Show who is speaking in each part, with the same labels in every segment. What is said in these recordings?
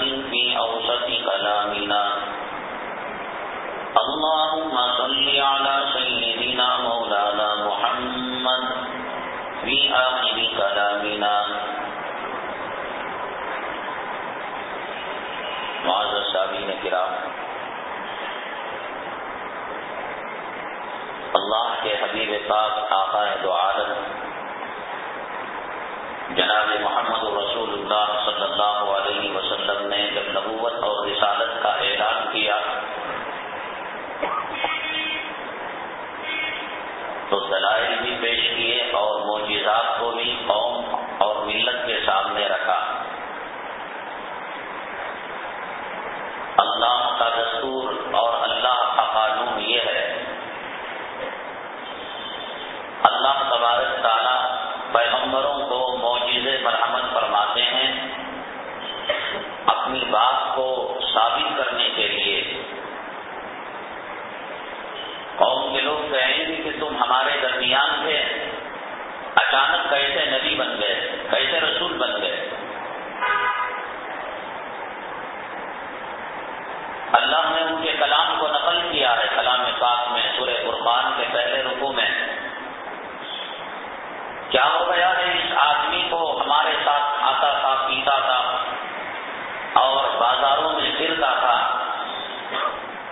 Speaker 1: محمد في أوسط كلامنا. اللهم صل على سيدنا مولانا محمد في آخر كلامنا. کرام اللہ کے حبیب پاک آقا دو عالم، جناب محمد رسول اللہ صلی اللہ علیہ اور رسالت کا اعلان کیا۔ تو دلائل بھی پیش کیے اور معجزات کو بھی قوم اور ملت کے سامنے رکھا۔ اللہ کا دستور اور اللہ کا قانون یہ ہے اللہ تبارک تعالیٰ پیغمبروں کو معجزے مرحمت فرماتے ہیں اپنی بات کو ثابت کرنے کے لیے۔ قوم کے لوگ کہیں گے کہ تم ہمارے درمیان تھے۔ اچانک کیسے نبی بن گئے؟ کیسے رسول بن گئے؟ اللہ نے ان کے کلام کو نقل کیا ہے کلام پاک میں، سورہ قربان کے پہلے رکو میں۔ کیا ہو گیا ہے اس آدمی کو ہمارے ساتھ کھاتا تھا، پیتا تھا؟ اور بازاروں میں پھرتا تھا۔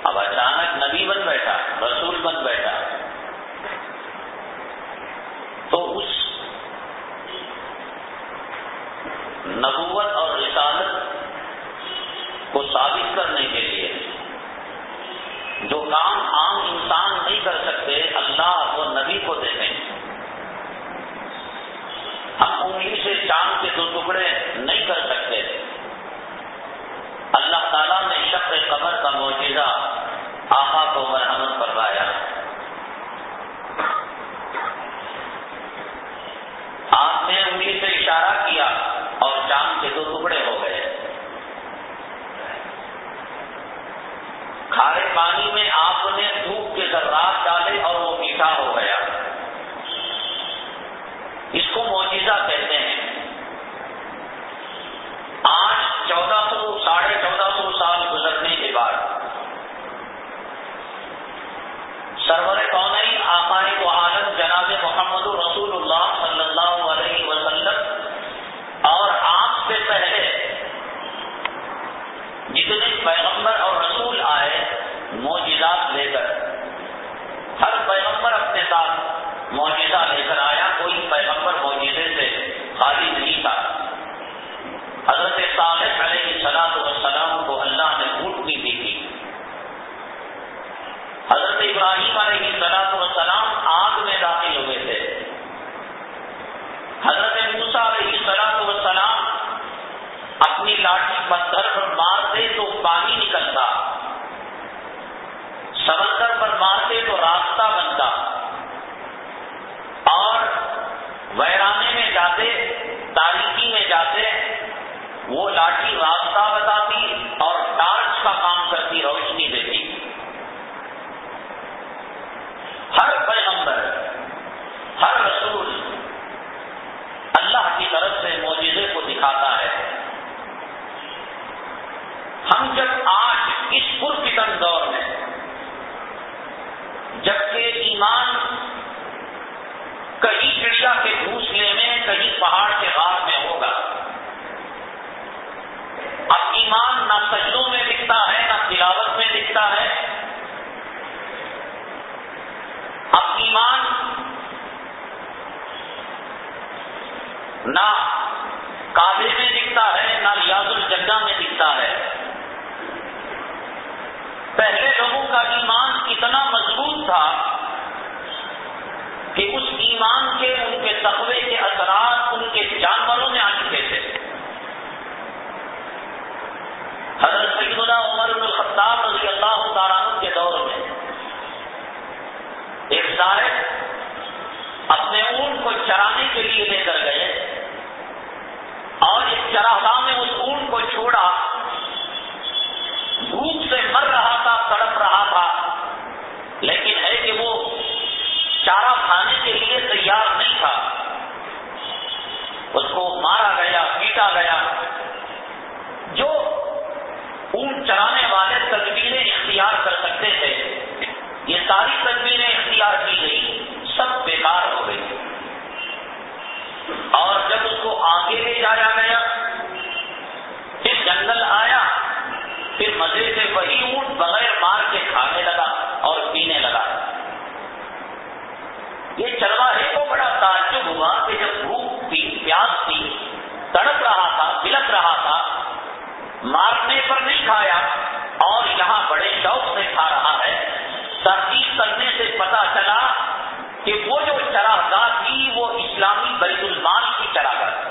Speaker 1: اب اچانک نبی بن بیٹھا، رسول بن بیٹھا۔ تو اس نبوت اور رسالت کو ثابت کرنے کے لیے جو کام عام انسان نہیں کر سکتے، اللہ وہ نبی کو دیتے ہیں ہم انگلی سے چاند کے دو ٹکڑے نہیں کر سکتے۔ اللہ تعالیٰ نے شخص قبر کا موجودہ آقا کو مرحمت فرمایا۔ آپ نے انگلی سے اشارہ کیا اور چاند کے دو ٹکڑے ہو گئے۔ کھارے پانی میں آپ نے دھوپ کے ذرات ڈالے اور وہ میٹھا ہو گیا۔ اس کو موجزہ کہتے ہیں۔ آج چودہ سو ساڑھے سرور کون و عالم جناب محمد رسول اللہ صلی اللہ علیہ وسلم اور آپ سے پہلے جتنے پیغمبر اور رسول آئے، معجزات لے کر۔ ہر پیغمبر اپنے ساتھ معجزہ لے کر آیا، کوئی پیغمبر موجودے سے خالی نہیں تھا۔ حضرت صالح علیہ السلام ابراہیم علیہ سلاد وسلام آگ میں داخل ہوئے تھے۔ حضرت موسا علیہ سلاد وسلام اپنی لاٹھی پتھر پر مارتے تو پانی نکلتا۔ سمندر پر مارتے تو راستہ بنتا۔ اور ویرانے میں جاتے تاریخی میں جاتے، وہ لاٹھی راستہ بتاتی اور ٹارچ کا کام کرتی، روشنی دیتی۔ ہر پیغمبر، ہر رسول اللہ کی طرف سے موجودے کو دکھاتا ہے۔ ہم جب آج اس پرفتن دور میں جبکہ ایمان کہیں چڑیا کے گھوسلے میں، کہیں پہاڑ کے غار میں ہوگا۔ اب ایمان نہ سجدوں میں دکھتا ہے، نہ تلاوت میں دکھتا ہے اب ایمان، نہ کابے میں دکھتا ہے، نہ ریاض الجنہ میں دکھتا ہے۔ پہلے لوگوں کا ایمان اتنا مضبوط تھا کہ اس ایمان کے، ان کے تقوی کے اثرات ان کے جانوروں میں آ چکے تھے۔ حضرت سیدنا عمر بن الخطاب رضی اللہ تعالیٰ کے دور میں ایک سارے اپنے اونٹ کو چرانے کے لیے لے کر گئے اور ایک چراہ میں اس اونٹ کو چھوڑا۔ بھوک سے مر رہا تھا، تڑپ رہا تھا، لیکن ہے کہ وہ چارہ کھانے کے لیے تیار نہیں تھا۔ اس کو مارا گیا، پیٹا گیا۔ جو اونٹ چرانے والے تدبیریں اختیار کر سکتے تھے یہ ساری تدبیریں اختیار کی گئی، سب بیکار ہو گئی اور جب اس کو آگے لے جایا گیا، پھر جنگل آیا، پھر مزے سے وہی اونٹ بغیر مار کے کھانے لگا اور پینے لگا۔ یہ چرواہے کو بڑا تعجب ہوا کہ جب بھوک تھی، پیاس تھی، تڑپ رہا تھا، بلک رہا تھا، مارنے پر نہیں کھایا اور یہاں بڑے شوق سے کھا رہا ہے۔ تحقیق کرنے سے پتا چلا کہ وہ جو چراگاہ تھی، وہ اسلامی بیت المال کی چراگاہ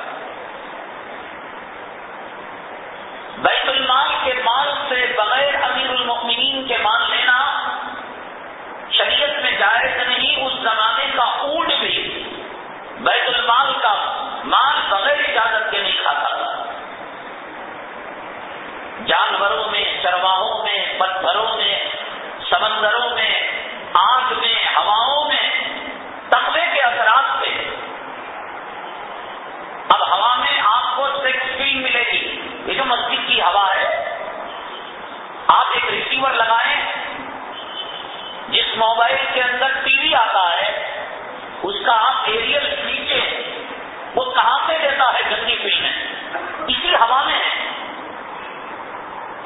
Speaker 1: بیت المال کے مال سے بغیر امیر المؤمنین کے مال لینا شریعت میں جائز نہیں، اس زمانے کا اونٹ بھی بیت المال کا مال بغیر اجازت کے نہیں کھاتا تھا جانوروں میں، چرواہوں میں، پتھروں میں سمندروں میں آگ میں، ہواؤں میں تقوی کے اثرات سے۔ اب ہوا میں آپ کو سیکس فیل ملے گی۔ یہ جو مسجد کی ہوا ہے، آپ ایک ریسیور لگائیں۔ جس موبائل کے اندر ٹی وی آتا ہے، اس کا آپ ایریل کھینچیں۔ وہ کہاں سے دیتا ہے گندی فلمیں؟ اسی ہوا میں ہے۔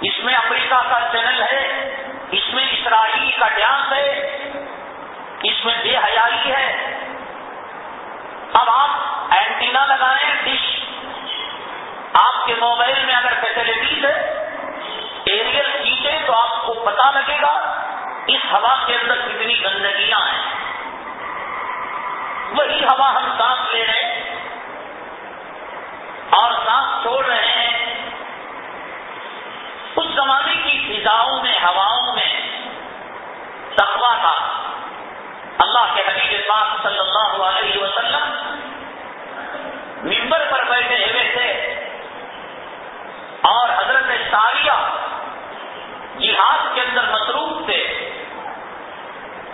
Speaker 1: اس میں امریکہ کا چینل ہے۔ اس میں اسرائیل کا ڈانس ہے، اس میں بے حیائی ہے۔ اب آپ اینٹینا لگائیں ڈش۔ آپ کے موبائل میں اگر فیسلٹیز ہے ایریل کھینچے تو آپ کو پتا لگے گا اس ہوا کے اندر کتنی گندگیاں ہیں۔ وہی ہوا ہم سانس لے رہے ہیں اور سانس چھوڑ رہے ہیں۔ اس زمانے کی فضاؤں میں، ہواؤں تقوا تھا۔ اللہ کے حبیب پاک صلی اللہ علیہ وسلم ممبر پر بیٹھے ہوئے تھے۔ اور حضرت ساریہ جہاد کے اندر مصروف تھے۔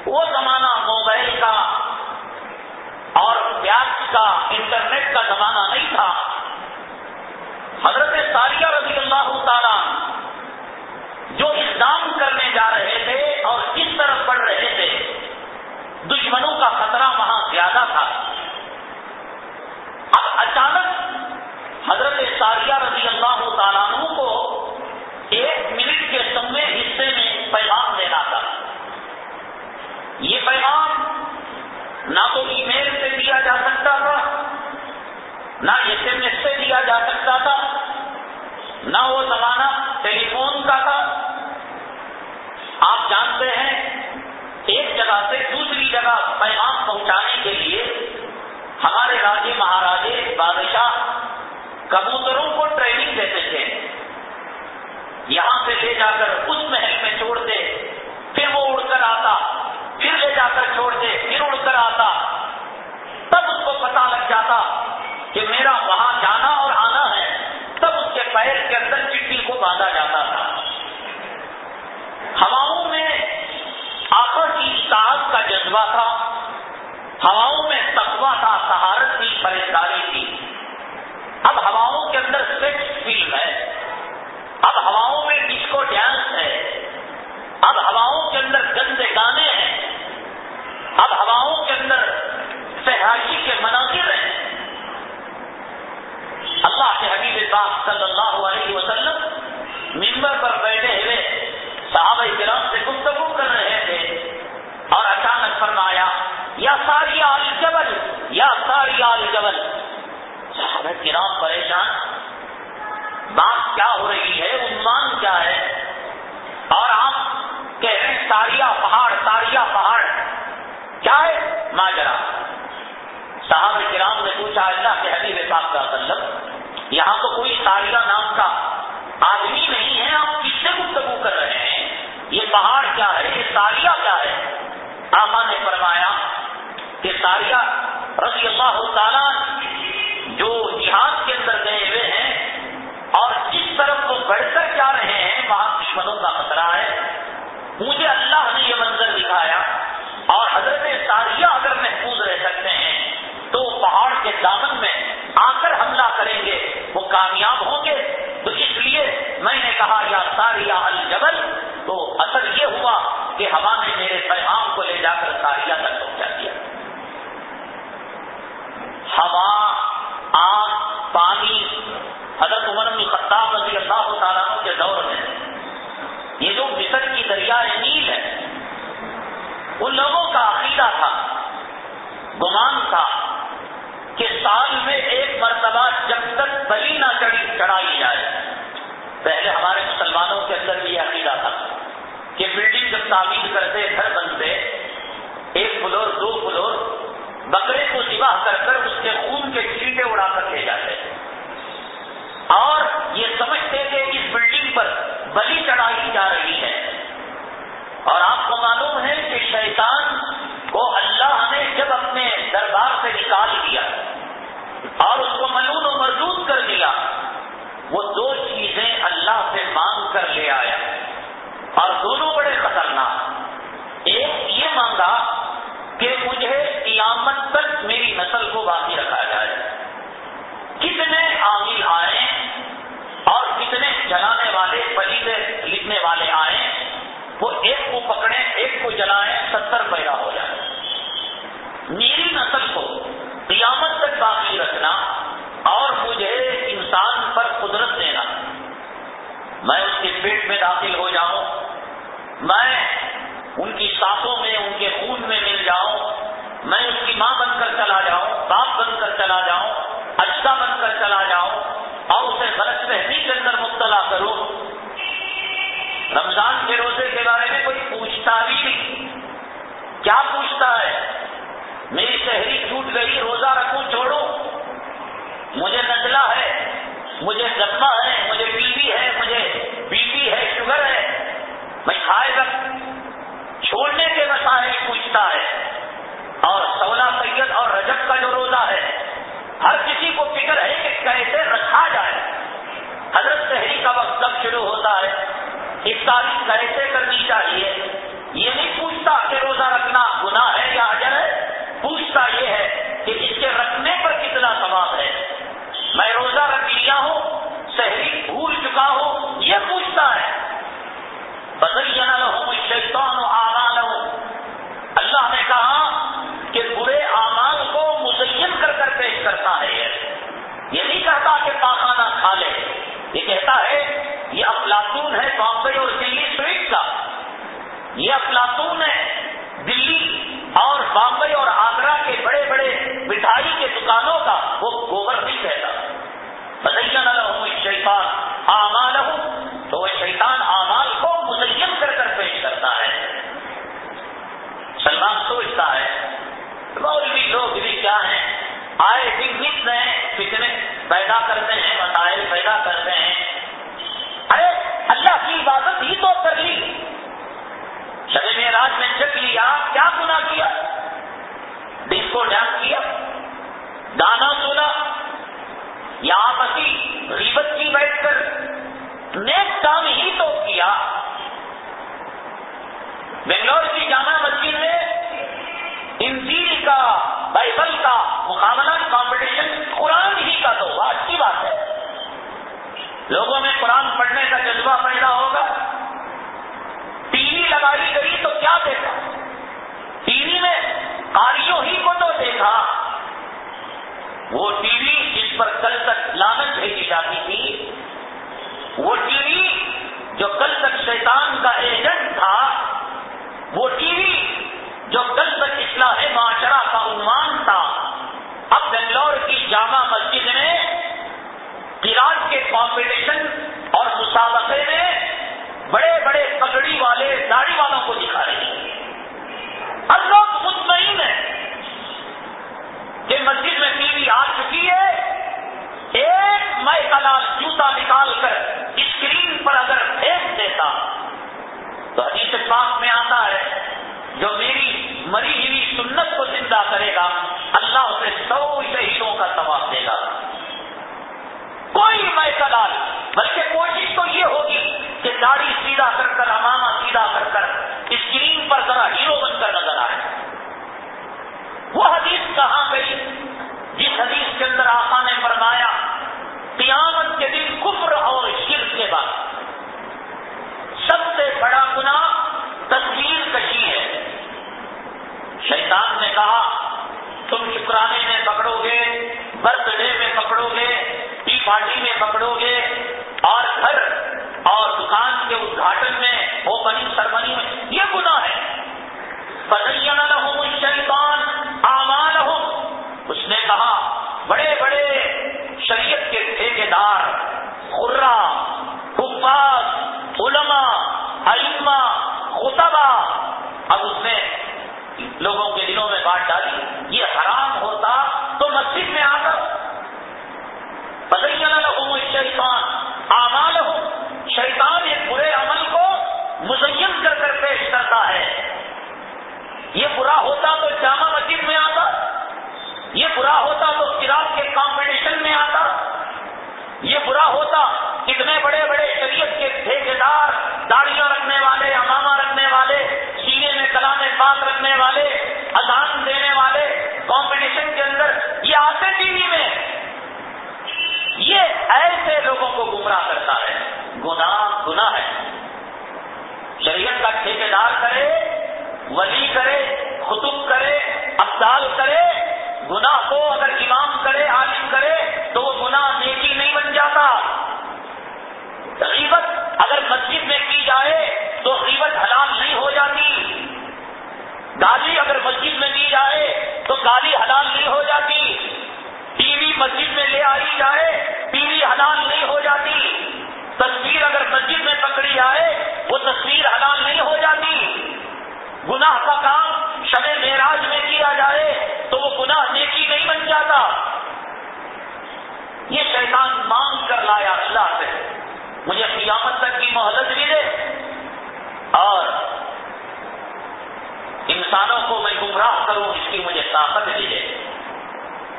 Speaker 1: وہ زمانہ موبائل کا اور پیاز کا، انٹرنیٹ کا زمانہ نہیں تھا۔ حضرت ساریہ رضی اللہ تعالیٰ جو اقدام کرنے جا رہے تھے طرف بڑھ رہے تھے۔ دشمنوں کا خطرہ وہاں زیادہ تھا۔ اب اچانک حضرت ساریہ رضی اللہ تعالیٰ کو ایک منٹ کے سمے حصے میں پیغام دینا تھا۔ یہ پیغام نہ تو ای میل سے دیا جا سکتا تھا، نہ ایس ایم ایس سے دیا جا سکتا تھا، نہ وہ زمانہ ٹیلی فون کا تھا۔ آپ جانتے ہیں ایک جگہ سے دوسری جگہ پیغام پہنچانے کے لیے ہمارے راجے مہاراجے بادشاہ کبوتروں کو ٹریننگ دیتے تھے۔ یہاں سے لے جا کر اس محل میں چھوڑتے، پھر وہ اڑ کر آتا، پھر لے جا کر چھوڑتے، پھر اڑ کر آتا۔ تب اس کو پتا لگ جاتا کہ میرا وہاں جانا اور آنا ہے۔ تب اس کے پیر کے اندر چٹی کو باندھا جاتا تھا۔ ہواؤں میں آخر کی اطاعت کا جذبہ تھا، ہواؤں میں تقوا تھا، سہارت کی پریشانی تھی۔ اب ہواؤں کے اندر سیکس فلم ہے۔ اب ہواؤں میں ڈسکو ڈانس ہے۔ اب ہواؤں کے اندر گندے گانے ہیں۔ اب ہواؤں کے اندر سہاشی کے مناظر ہیں۔ اللہ کے حبیب پاک صلی اللہ علیہ وسلم ممبر پر بیٹھے ہوئے صحابہ کرام سے گفتگو کر رہے تھے اور اچانک فرمایا، یا ساری آل جبل، یا ساری آل جبل. صحابہ کرام پریشان، بات کیا ہو رہی ہے عمان کیا ہے؟ اور آپ کہہ رہے ہیں، ساریا پہاڑ ساریا پہاڑ، کیا ہے؟ ماجرا صاحب کرام نے پوچھا، اللہ کے حبیب پاک کا مطلب یہاں تو کوئی ساریا نام کا آدمی نہیں ہے آپ یہ پہاڑ کیا ہے؟ یہ ساریا کیا ہے؟ آما نے فرمایا کہ ساریا رضی اللہ تعالیٰ جو جہاد کے اندر گئے ہوئے ہیں اور جس طرف وہ بڑھ کر جا رہے ہیں، وہاں دشمنوں کا خطرہ ہے۔ مجھے اللہ نے یہ منظر دکھایا اور حضرت ساریہ اگر محفوظ رہ سکتے ہیں تو پہاڑ کے دامن میں آ کر حملہ کریں گے۔ وہ کامیاب ہوں گے۔ تو اس لیے میں نے کہا، یا ساریا الجبل تو اثر یہ ہوا کہ ہوا نے میرے پیغام کو لے جا کر ساریا تک پہنچا دیا۔ ہوا، آگ، پانی، حضرت عمر بن خطاب رضی اللہ تعالیٰ کے دور میں۔ یہ جو مصر کی دریائے نیل ہے، ان لوگوں کا عقیدہ تھا، گمان تھا کہ سال میں ایک مرتبہ جب تک بلی نہ چڑھی، چڑھائی جائے۔ پہلے ہمارے مسلمانوں کے اندر بھی یہ عقیدہ تھا۔ کہ بلڈنگ جب تعمیر کرتے، گھر بنتے، ایک فلور، دو فلور، بکرے کو ذبح کر کر اس کے خون کے چیٹے اڑا کر لے جاتے اور یہ سمجھتے کہ اس بلڈنگ پر بلی چڑھائی جا رہی ہے۔ اور آپ کو معلوم ہے کہ شیطان کو اللہ نے جب اپنے دربار سے نکال دیا اور اس کو ملون و مردود کر دیا، وہ دو چیزیں اللہ سے مانگ کر لے آیا۔ اور دونوں بڑے خطرناک ایک یہ مانگا کہ مجھے قیامت تک میری نسل کو باقی رکھا جائے۔ کتنے عامل آئے اور کتنے جلانے والے، پلیدے لکھنے والے آئے وہ ایک کو پکڑے ایک کو جلائیں، ستر پیدا ہو جائے میری نسل کو قیامت تک باقی رکھنا اور مجھے انسان پر قدرت دینا۔ میں اس کے پیٹ میں داخل ہو جاؤں۔ میں ان کی سانسوں میں، ان کے خون میں مل جاؤں، میں اس کی ماں بن کر چلا جاؤں، باپ بن کر چلا جاؤں اچھا بن کر چلا جاؤں اور اسے غلط فہمی کے اندر مبتلا کروں۔ رمضان کے روزے کے بارے میں کوئی پوچھتا بھی نہیں۔ کیا پوچھتا ہے؟ میری شہری ٹوٹ گئی، روزہ رکھوں، چھوڑوں۔ مجھے نزلہ ہے، مجھے زخمہ ہے، مجھے بی ہے، مجھے بی پی ہے، شوگر ہے۔ میں کھائے رکھ چھوڑنے کے مسائل پوچھتا ہے اور سولہ سید اور رجب کا جو روزہ ہے، ہر کسی کو فکر ہے کہ کیسے رکھا جائے۔ حضرت شہری کا وقت کب شروع ہوتا ہے، اس کیسے کرنی چاہیے؟ یہ نہیں پوچھتا کہ روزہ رکھنا گناہ ہے یا اجر ہے، پوچھتا یہ ہے کہ اس کے رکھنے پر کتنا ثواب ہے۔ میں روزہ رکھ لیا ہوں شہری بھول چکا ہوں، یہ پوچھتا ہے بزین لهم الشیطان اللہ نے کہا کہ برے اعمال کو مزین کر پیش کرتا ہے یہ. نہیں کہتا کہ پاخانہ کھا لے. یہ کہتا ہے یہ افلاطون بامبے اور دلی سویٹ کا. یہ افلاطون ہے دلی اور بامبے اور آگرہ کے بڑے بڑے مٹھائی کے دکانوں کا وہ گوبر نہیں کہتا. بزین لهم الشیطان تو وہ شیطان آمان انسان سوچتا ہے۔ مولوی لوگ بھی کیا ہیں؟ آئے دن کتنے فتنے پیدا کرتے ہیں، مسائل پیدا کرتے ہیں۔ ارے، اللہ کی عبادت ہی تو کر لی۔ شری میں راج میں چک لیا کیا گنا کیا؟ دن کو ڈانس کیا گانا سنا۔ یا آپسی غیبت کی بیٹھ کر، نیک کام ہی تو کیا۔ بنگلور کی جامع مسجد میں انجیل کا، بائبل کا مقابلہ کمپٹیشن قرآن ہی کا تو ہوا اچھی بات ہے۔ لوگوں میں قرآن پڑھنے کا جذبہ پیدا ہوگا۔ ٹی وی لگائی گئی تو کیا دیکھا؟ ٹی وی میں کاریوں ہی کو تو دیکھا۔ وہ ٹی وی جس پر کل تک لانت بھیجی جاتی تھی، وہ ٹی وی جو کل تک شیطان کا ایجنٹ تھا وہ ٹی وی جو کل تک اصلاح معاشرہ کا عنوان تھا، اب بنگلور کی جامع مسجد میں قرآن کے کمپٹیشن اور مسابقے میں بڑے بڑے پگڑی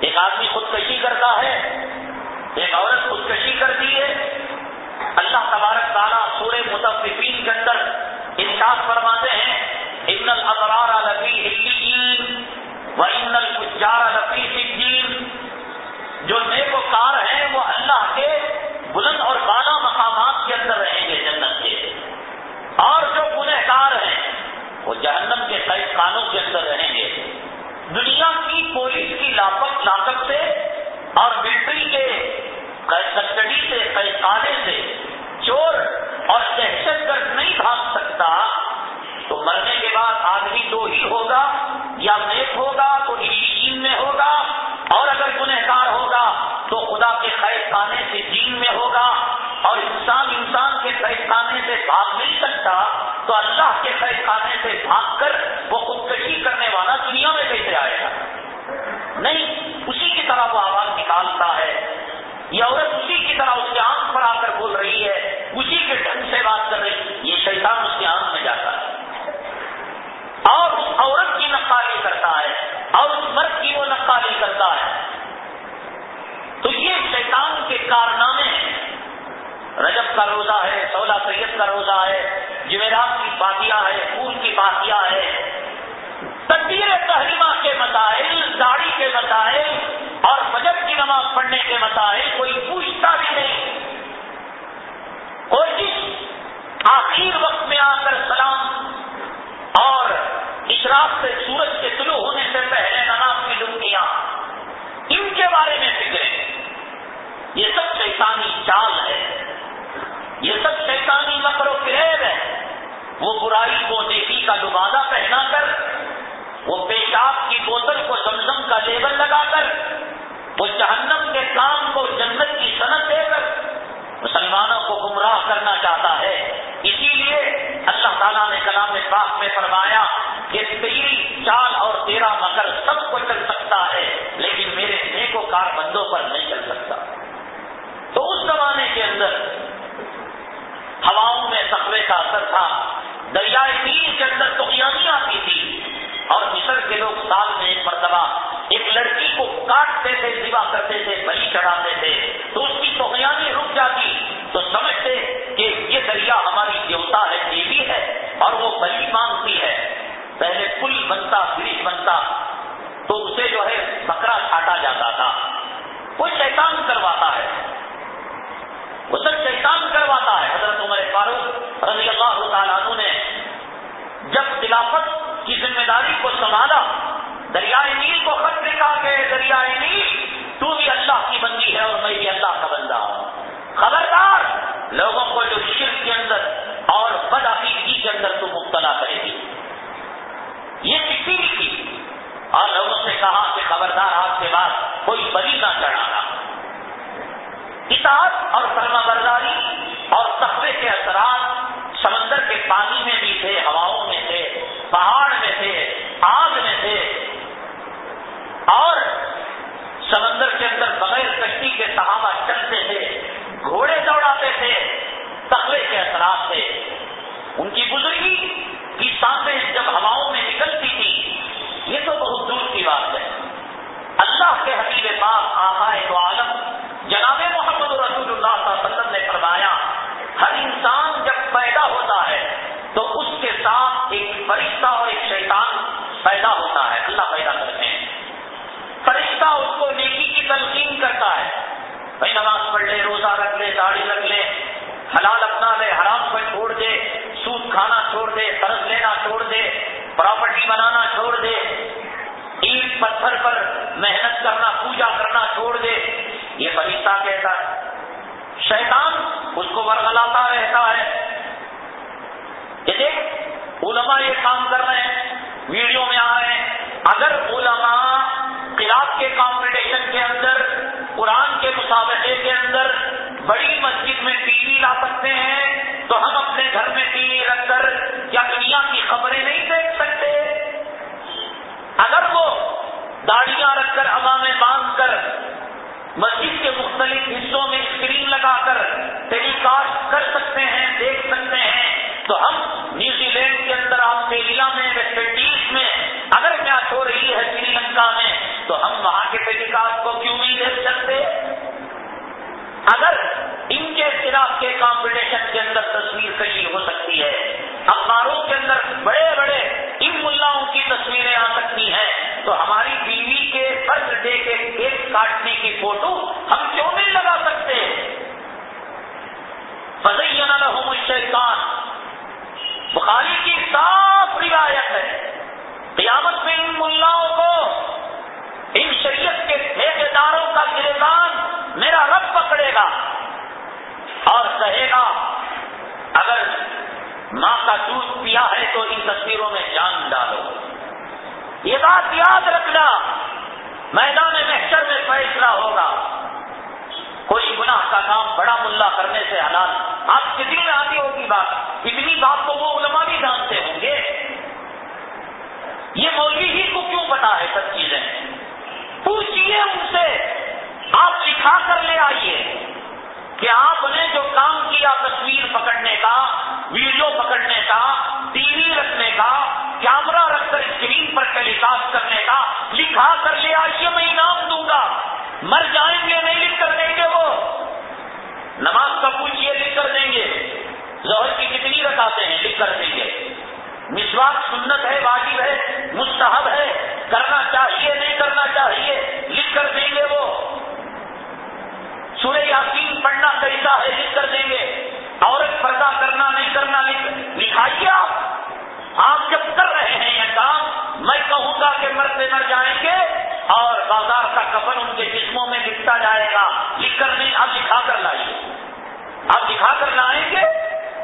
Speaker 1: ایک آدمی خودکشی کرتا ہے، ایک عورت خودکشی کرتی ہے۔ اللہ تبارک تعالیٰ سورہ متفقین کے اندر انصاف فرماتے ہیں، ان الابرار لفی علین و ان الفجار لفی سجین جو نیک و کار ہیں، وہ اللہ کے بلند اور بالا مقامات کے اندر رہیں گے جنت کے۔ اور جو گنہ کار ہیں، وہ جہنم کے قید خانوں کے اندر رہیں گے۔ دنیا کی پولیس کی لاپت لاکت سے اور ملٹری کے کسٹڈی سے قید خانے سے چور اور دہشت گرد نہیں بھاگ سکتا، تو مرنے کے بعد آدمی دو ہی ہوگا یا نیک ہوگا، تو جین میں ہوگا، اور اگر گنہگار ہوگا تو خدا کے قید خانے سے جین میں ہوگا، اور انسان انسان کے قید خانے سے بھاگ نہیں سکتا تو اللہ کے خیر خانے سے بھاگ کر وہ خودکشی کرنے والا دنیا میں کیسے آئے گا۔ نہیں، اسی کی طرح وہ آواز نکالتا ہے۔ یہ عورت اسی کی طرح اس کے آنکھ پر آ کر بول رہی ہے، اسی کے ڈھنگ سے بات کر رہی ہے۔ یہ شیطان اس کے آنکھ میں جاتا ہے۔ اور اس عورت کی نقالی کرتا ہے، اور اس مرد کی وہ نقالی کرتا ہے۔ تو یہ شیطان کے کارنامے ہیں۔ رجب کا روزہ ہے، سولہ سید کا روزہ ہے، جمعرات کی باتیاں ہے پھول کی باتیاں ہے تقدیر تحریمہ کے مسائل، داڑھی کے مسائل اور بجٹ کی نماز پڑھنے کے مسائل کوئی پوچھتا بھی نہیں۔ کوئی آخر وقت میں آ کر سلام اور اشراف سے سورج کے طلوع ہونے سے پہلے نماز کی ڈبکیاں، ان کے بارے میں فکرے یہ سب شیطانی چال ہے۔ یہ سب شیطانی مکر و فریب ہے۔ وہ برائی کو دیکھی کا دوبارہ پہنا کر، وہ پیشاب کی بوتل کو زمزم کا لیبل لگا کر، وہ جہنم کے کام کو جنت کی صنعت دے کر مسلمانوں کو گمراہ کرنا چاہتا ہے۔ اسی لیے اللہ تعالیٰ نے کلام پاک میں فرمایا کہ تیری چال اور تیرا مکر سب کو چل سکتا ہے، لیکن میرے نیکو کار بندوں پر نہیں چل سکتا۔ تو اس زمانے کے اندر ہواؤں میں سفے کا اثر تھا۔ دریائے نیل کے اندر تو آتی تھی۔ اور مصر کے لوگ سال میں ایک مرتبہ ایک لڑکی کو کاٹتے تھے سوا کرتے تھے، بلی چڑھاتے تھے۔ تو اس کی تو رک جاتی۔ تو سمجھتے کہ یہ دریا ہماری دیوتا ہے، دیوی ہے اور وہ بلی مانگتی ہے۔ پہلے پل بنتا برج بنتا۔ تو اسے جو ہے بکرا چھاٹا جاتا تھا۔ وہ شیطان کرواتا ہے۔ وہ سب شیطان کرواتا ہے۔ حضرت عمر فاروق رضی اللہ تعالیٰ عنہ نے جب خلافت کی ذمہ داری کو سنبھالا، دریائے نیل کو خط لکھا کہ دریائے نیل، تو بھی اللہ کی بندی ہے اور میں بھی اللہ کا بندہ ہوں۔ خبردار، لوگوں کو جو شرک کے اندر اور بدعقیدگی کے اندر تو مبتلا کرے گی۔ یہ کسی بھی کی اور لوگوں سے کہا کہ خبردار آج کے بعد کوئی بلی نہ چڑھانا۔ اطاعت اور فرما برداری اور تقوی کے اثرات سمندر کے پانی میں بھی تھے، ہواؤں میں تھے، پہاڑ میں تھے، آگ میں تھے۔ اور سمندر کے اندر بغیر کشتی کے صحابہ چلتے تھے، گھوڑے دوڑاتے تھے، تقوی کے اثرات تھے۔ ان کی بزرگی کی سانسیں جب ہواؤں میں نکلتی تھی یہ تو بہت دور کی بات ہے۔ اللہ کے حقیب پاک آخائے تو عالم جناب محمد رسول اللہ صلی اللہ علیہ وسلم نے فرمایا، ہر انسان جب پیدا ہوتا ہے، تو اس کے ساتھ ایک فرشتہ اور ایک شیطان پیدا ہوتا ہے، اللہ پیدا کرتے ہیں۔ فرشتہ اس کو نیکی کی تلقین کرتا ہے۔ بھائی نماز پڑھ لے، روزہ رکھ لے، داڑھی رکھ لے، حلال اپنا لے، حرام کو چھوڑ دے، سود کھانا چھوڑ دے، قرض لینا چھوڑ دے پراپرٹی بنانا چھوڑ دے، اینٹ پتھر پر محنت کرنا، پوجا کرنا چھوڑ دے۔ یہ فرشتہ کہتا ہے، شیطان اس کو ورگلاتا رہتا ہے۔ یہ دیکھ، علماء یہ کام کر رہے ہیں، ویڈیو میں آ رہے ہیں۔ اگر علماء قرآن کے کمپٹیشن کے اندر، قرآن کے مسابقے کے اندر بڑی مسجد میں ٹی وی لا سکتے ہیں، تو ہم اپنے گھر میں ٹی وی رکھ کر کیا دنیا کی خبریں نہیں دیکھ سکتے۔ اگر وہ داڑیاں رکھ کر عوامیں باندھ کر مسجد کے مختلف حصوں میں اسکرین لگا کر ٹیلی کاسٹ کر سکتے ہیں، دیکھ سکتے ہیں۔ تو ہم نیوزی لینڈ کے اندر آسٹریلیا میں ویسٹ انڈیز میں اگر میچ ہو رہی ہے سری لنکا میں، تو ہم وہاں کے ٹیلی کاسٹ کو کیوں نہیں دیکھ سکتے؟ اگر ان کے خلاف کے کمپٹیشن کے اندر تصویر کشی ہو سکتی ہے، اخباروں کے اندر بڑے بڑے ان ملاؤں کی تصویریں آ سکتی ہیں۔ تو ہماری بیوی کے فرض ڈے کے کیک کاٹنے کی فوٹو ہم کیوں نہیں لگا سکتے؟ فضینا لہم الشیطان بخاری کی صاف روایت ہے۔ قیامت میں ان ملاؤں کو، ان شریعت کے ٹھیکے داروں کا گرفتان میرا رب پکڑے گا اور کہے گا، اگر ماں کا دودھ پیا ہے تو ان تصویروں میں جان ڈالو۔ یہ بات یاد رکھنا میدان محشر میں فیصلہ ہوگا۔ کوئی گناہ کا کام بڑا ملا کرنے سے حلال۔ آپ کے دل میں آتی ہوگی بات؟ اتنی بات تو وہ علماء بھی جانتے ہوں گے۔ یہ مولوی ہی کو کیوں پتا ہے سب چیزیں؟ پوچھیے ان سے۔ آپ لکھا کر لے آئیے کہ آپ نے جو کام کیا تصویر پکڑنے کا، ویڈیو پکڑنے کا، ٹی وی رکھنے کا کیمرہ رکھ کر اسکرین پر ٹیلی کاسٹ کرنے کا، لکھا کر لے آئیے، میں انعام دوں گا۔ مر جائیں گے نہیں لکھ کر دیں گے وہ۔ نماز کا کچھ یہ لکھ کر دیں گے۔ ظہر کی کتنی رکھاتے ہیں، لکھ کر دیں گے۔ مسواک سنت ہے، واجب ہے، مستحب ہے، کرنا چاہیے نہیں کرنا چاہیے لکھ کر دیں گے وہ۔ سورہ یاسین پڑھنا طریقہ ہے، لکھ کر دیں گے۔ عورت پردہ کرنا، نہیں کرنا، لکھ۔ لکھائیے آپ۔ آپ جب کر رہے ہیں یہ کام، میں کہوں گا کہ مرتے مر جائیں گے اور بازار کا کفن ان کے جسموں میں لکھتا جائے گا۔ لکھ کر نہیں اب لکھا کر لائیے۔ اب لکھا کر لائیں گے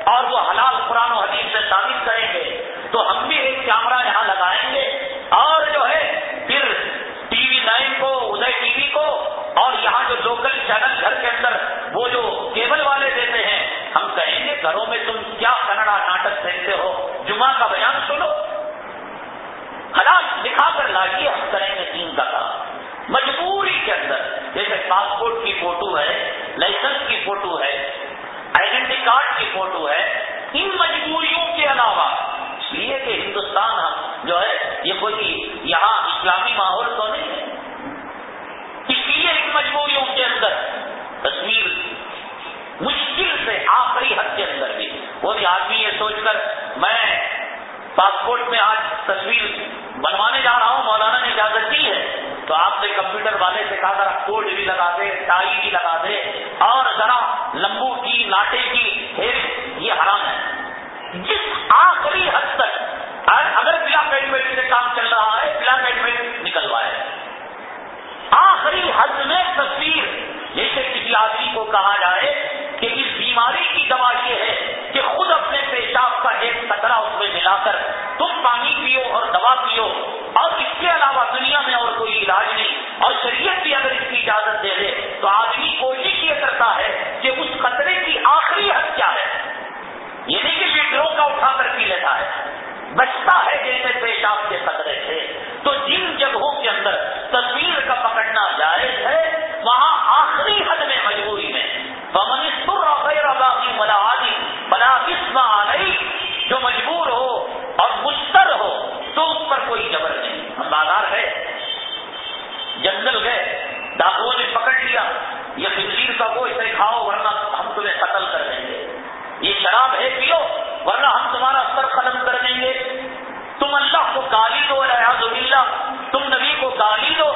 Speaker 1: اور وہ حلال قرآن و حدیث سے ثابت کریں گے۔ تو ہم بھی ایک کیمرہ یہاں لگائیں گے اور جو ہے، پھر ٹی وی نائن کو، ادے ٹی وی کو اور یہاں جو لوکل چینل گھر کے اندر وہ جو کیبل والے دیتے ہیں ہم کہیں گے، گھروں میں تم کیا کنڑا ناٹک دیکھتے ہو؟ جمعہ کا بیان سنو۔ حلال دکھا کر لائیے ہم کریں گے تین کا کام۔ مجبوری کے اندر، جیسے پاسپورٹ کی فوٹو ہے، لائسنس کی فوٹو ہے آئیڈینٹی کارڈ کی فوٹو ہے، ان مجبوریوں کے علاوہ۔ اس لیے کہ ہندوستان ہم جو ہے، یہ کوئی یہاں اسلامی ماحول تو نہیں ہے۔ اس لیے ان مجبوریوں کے اندر تصویر مشکل سے آخری حد کے اندر بھی۔ وہ بھی آدمی یہ سوچ کر، میں پاسپورٹ میں آج تصویر بنوانے جا رہا ہوں، مولانا نے اجازت دی ہے، تو آپ نے کمپیوٹر والے سے کہا، ذرا کوڈ بھی لگا دے، ٹائی بھی لگا دے، اور ذرا لمبو کی ناٹے کی یہ حرام ہے۔ جس آخری حد تک، اگر بلا پیٹمنٹ سے کام چل رہا ہے بلا پیٹمنٹ نکلوائے۔ آخری حد میں تصویر۔ جیسے کسی آدمی کو کہا جائے کہ اس بیماری کی دوا یہ ہے کہ خود اپنے پیشاب کا ایک قطرہ اس میں ملا کر تم پانی پیو اور دوا پیو۔ اور اس کے علاوہ دنیا میں اور کوئی علاج نہیں۔ اور شریعت بھی اگر اس کی اجازت دے دے تو آدمی کوشش یہ کرتا ہے کہ اس خطرے کی آخری حد کیا ہے؟ یہ نہیں کہ لیٹروں کا اٹھا کر پی لیتا ہے۔ بچتا ہے جیسے پیشاب کے خطرے سے تو جن جگہوں کے اندر تصویر کا پکڑنا جائز ہے، وہاں آخری حد میں مجبوری میں۔ بلا آدی بلا قسم آئی جو مجبور ہو اور مستر ہو، تو اس پر کوئی جبر نہیں۔ بازار گئے جنگل گئے ڈاکو نے پکڑ لیا۔ یہ خنزیر کا گوشت کھاؤ، ورنہ ہم تمہیں قتل کر دیں گے۔ یہ شراب ہے، پیو۔ ورنہ ہم تمہارا سر ختم کر دیں گے۔ تم اللہ کو گالی دو ریاض اللہ تم نبی کو گالی دو۔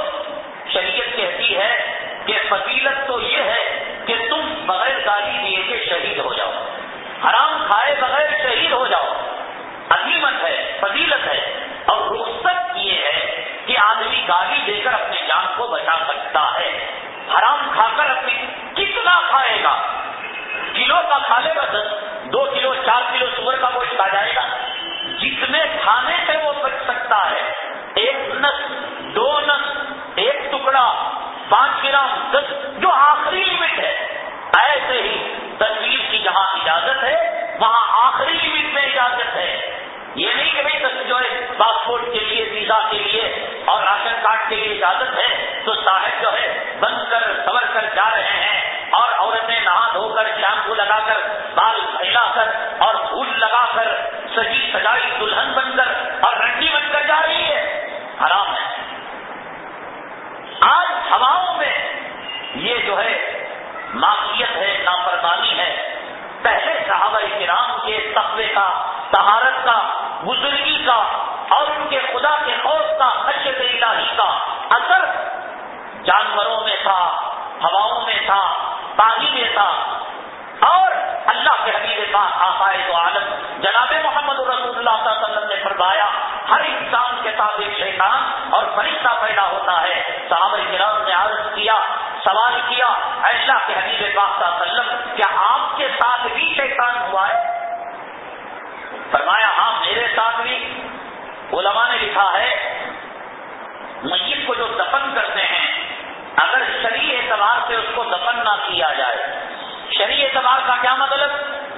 Speaker 1: شریعت کہتی ہے کہ فضیلت تو یہ ہے کہ تم بغیر گالی دیے کے شہید ہو جاؤ۔ حرام کھائے بغیر شہید ہو جاؤ۔ عظیمت ہے، فضیلت ہے۔ اور رخصت یہ ہے کہ آدمی گالی دے کر اپنے جان کو بچا سکتا ہے۔ حرام کھا کر اپنی کتنا کھائے گا؟ کلو کا کھا لے گا دس۔ دو کلو، چار کلو سور کا گوشت کھا جائے گا۔ جتنے کھانے سے وہ بچ سکتا ہے، ایک نس، دو نس، ایک ٹکڑا، پانچ گرام دس جو آخری لمٹ ہے۔ ایسے ہی تصویر کی جہاں اجازت ہے، وہاں آخری لمٹ میں اجازت ہے۔ یہ نہیں کہ بھائی جو ہے پاسپورٹ کے لیے ویزا کے لیے اور راشن کارڈ کے لیے اجازت ہے، تو صاحب جو ہے بند کر سور کر جا رہے ہیں اور عورتیں نہا دھو کر، شیمپو لگا کر، بال کر اور پھول لگا کر سجی سجائی دلہن بن کر اور رنڈی بن کر جا رہی ہے۔ حرام ہے۔ آج ہواؤں میں یہ جو ہے معافیت ہے، نافرمانی ہے۔ پہلے صحابہ کرام کے تقوی کا تہارت کا، بزرگی کا اور ان کے خدا کے خوف کا، خشیت الہی کا اثر جانوروں میں تھا، ہواؤں میں تھا، پانی میں تھا۔ اور اللہ کے حبیب پاک آقائے تو عالم جناب محمد رسول اللہ صلی اللہ علیہ وسلم نے فرمایا، ہر انسان کے ساتھ ایک شیطان اور فرشتہ پیدا ہوتا ہے۔ صحابہ کرام نے عرض کیا، سوال کیا ایسا کہ حبیب پاک صلی اللہ علیہ وسلم، کیا آپ کے ساتھ بھی شیطان ہوا ہے؟ فرمایا ہاں میرے ساتھ بھی۔ علماء نے لکھا ہے، میت کو جو دفن کرتے ہیں، اگر شریع اعتبار سے اس کو دفن نہ کیا جائے شریع اعتبار کا کیا مطلب؟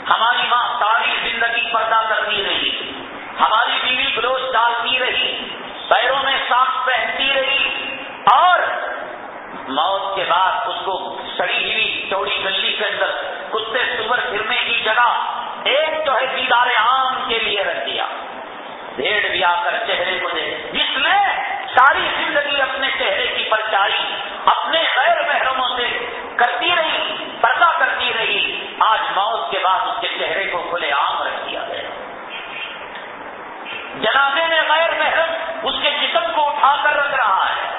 Speaker 1: ہماری ماں ساری زندگی پردہ کرتی رہی، ہماری بیوی گلوچ ڈالتی رہی، پیروں میں سانپ پہنتی رہی، اور موت کے بعد اس کو سڑی ہوئی چوڑی گلی کے اندر کتے سور پھرنے کی جگہ ایک جو ہے دیدار عام کے لیے رکھ دیا۔ بھیڑ بھی آ کر چہرے کو دے جس نے ساری زندگی اپنے چہرے کی پرچائی، اپنے غیر محرموں سے کرتی رہی، پردہ کرتی رہی، آج موت کے بعد اس کے چہرے کو کھلے عام رکھ دیا گیا۔ جنازے نے غیر محرم اس کے جسم کو اٹھا کر رکھ رہا ہے۔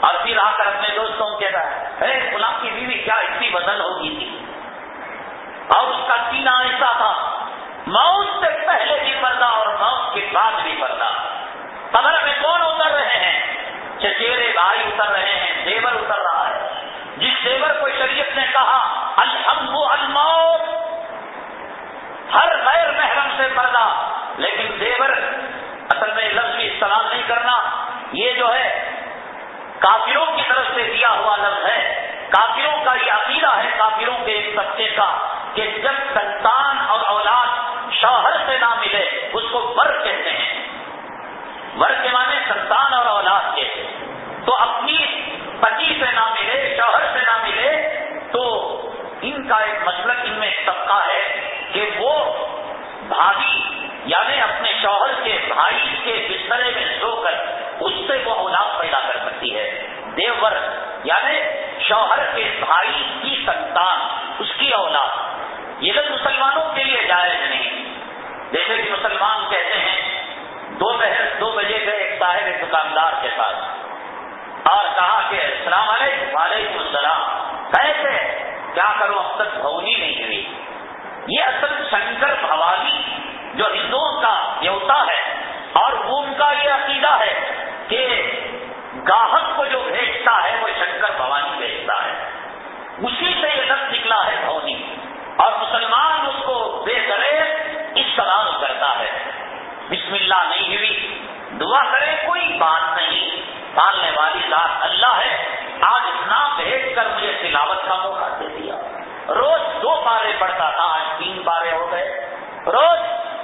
Speaker 1: اور پھر آ کر اپنے دوستوں کے ہے غلام کی بیوی، کیا اتنی بدل ہوگی تھی؟ اور اس کا سینہ ایسا تھا موت سے پہلے بھی پردہ اور موت کے بعد بھی پردہ قبر میں کون اتر رہے ہیں؟ چچیرے بھائی اتر رہے ہیں دیور اتر رہا ہے۔ جس دیور کو شریعت نے کہا، الحمد الموت ہر غیر محرم سے پردہ لیکن زیور اصل میں لفظ بھی استعمال نہیں کرنا۔ یہ جو ہے، کافروں کی طرف سے دیا ہوا لفظ ہے۔ کافروں کا یہ عقیدہ ہے، کافروں کے ایک طبقے کا، کہ جب سنتان اور اولاد شوہر سے نہ ملے، اس کو ور کہتے ہیں۔ ور کے معنی سنتان اور اولاد کے۔ تو اپنی پتی سے نہ ملے، شوہر سے نہ ملے، تو ان کا ایک مسلک ان میں طبقہ ہے کہ وہ بھابھی یعنی اپنے شوہر کے بھائی کے بسترے میں سو کر اس سے وہ اولاد پیدا کر سکتی ہے۔ دیور یعنی شوہر کے بھائی کی سنتان اس کی اولاد۔ یہ لوگ مسلمانوں کے لیے جائز نہیں۔ جیسے کہ مسلمان کہتے ہیں، دو بہن، دو بجے گئے ایک صاحب ایک دکاندار کے ساتھ اور کہا کہ السلام علیکم، وعلیکم السلام۔ کیسے کیا کروں، اب تک بھونی نہیں ہوئی۔ یہ اصل شنکر بھوالی جو ہندوؤں کا یوتا ہے اور ان کا یہ عقیدہ ہے کہ گاہک کو جو بھیجتا ہے، وہ شنکر بھوانی بھیجتا ہے۔ اسی سے یہ لفظ نکلا ہے بھونی۔ اور مسلمان اس کو بے کرے استعمال کرتا ہے۔ بسم اللہ نہیں ہوئی۔ دعا کرے کوئی بات نہیں۔ پالنے والی ذات اللہ ہے۔ آج اتنا بھیج کر مجھے تلاوت کا موقع دے دیا۔ روز دو پارے پڑھتا تھا، آج تین پارے ہو گئے۔ روز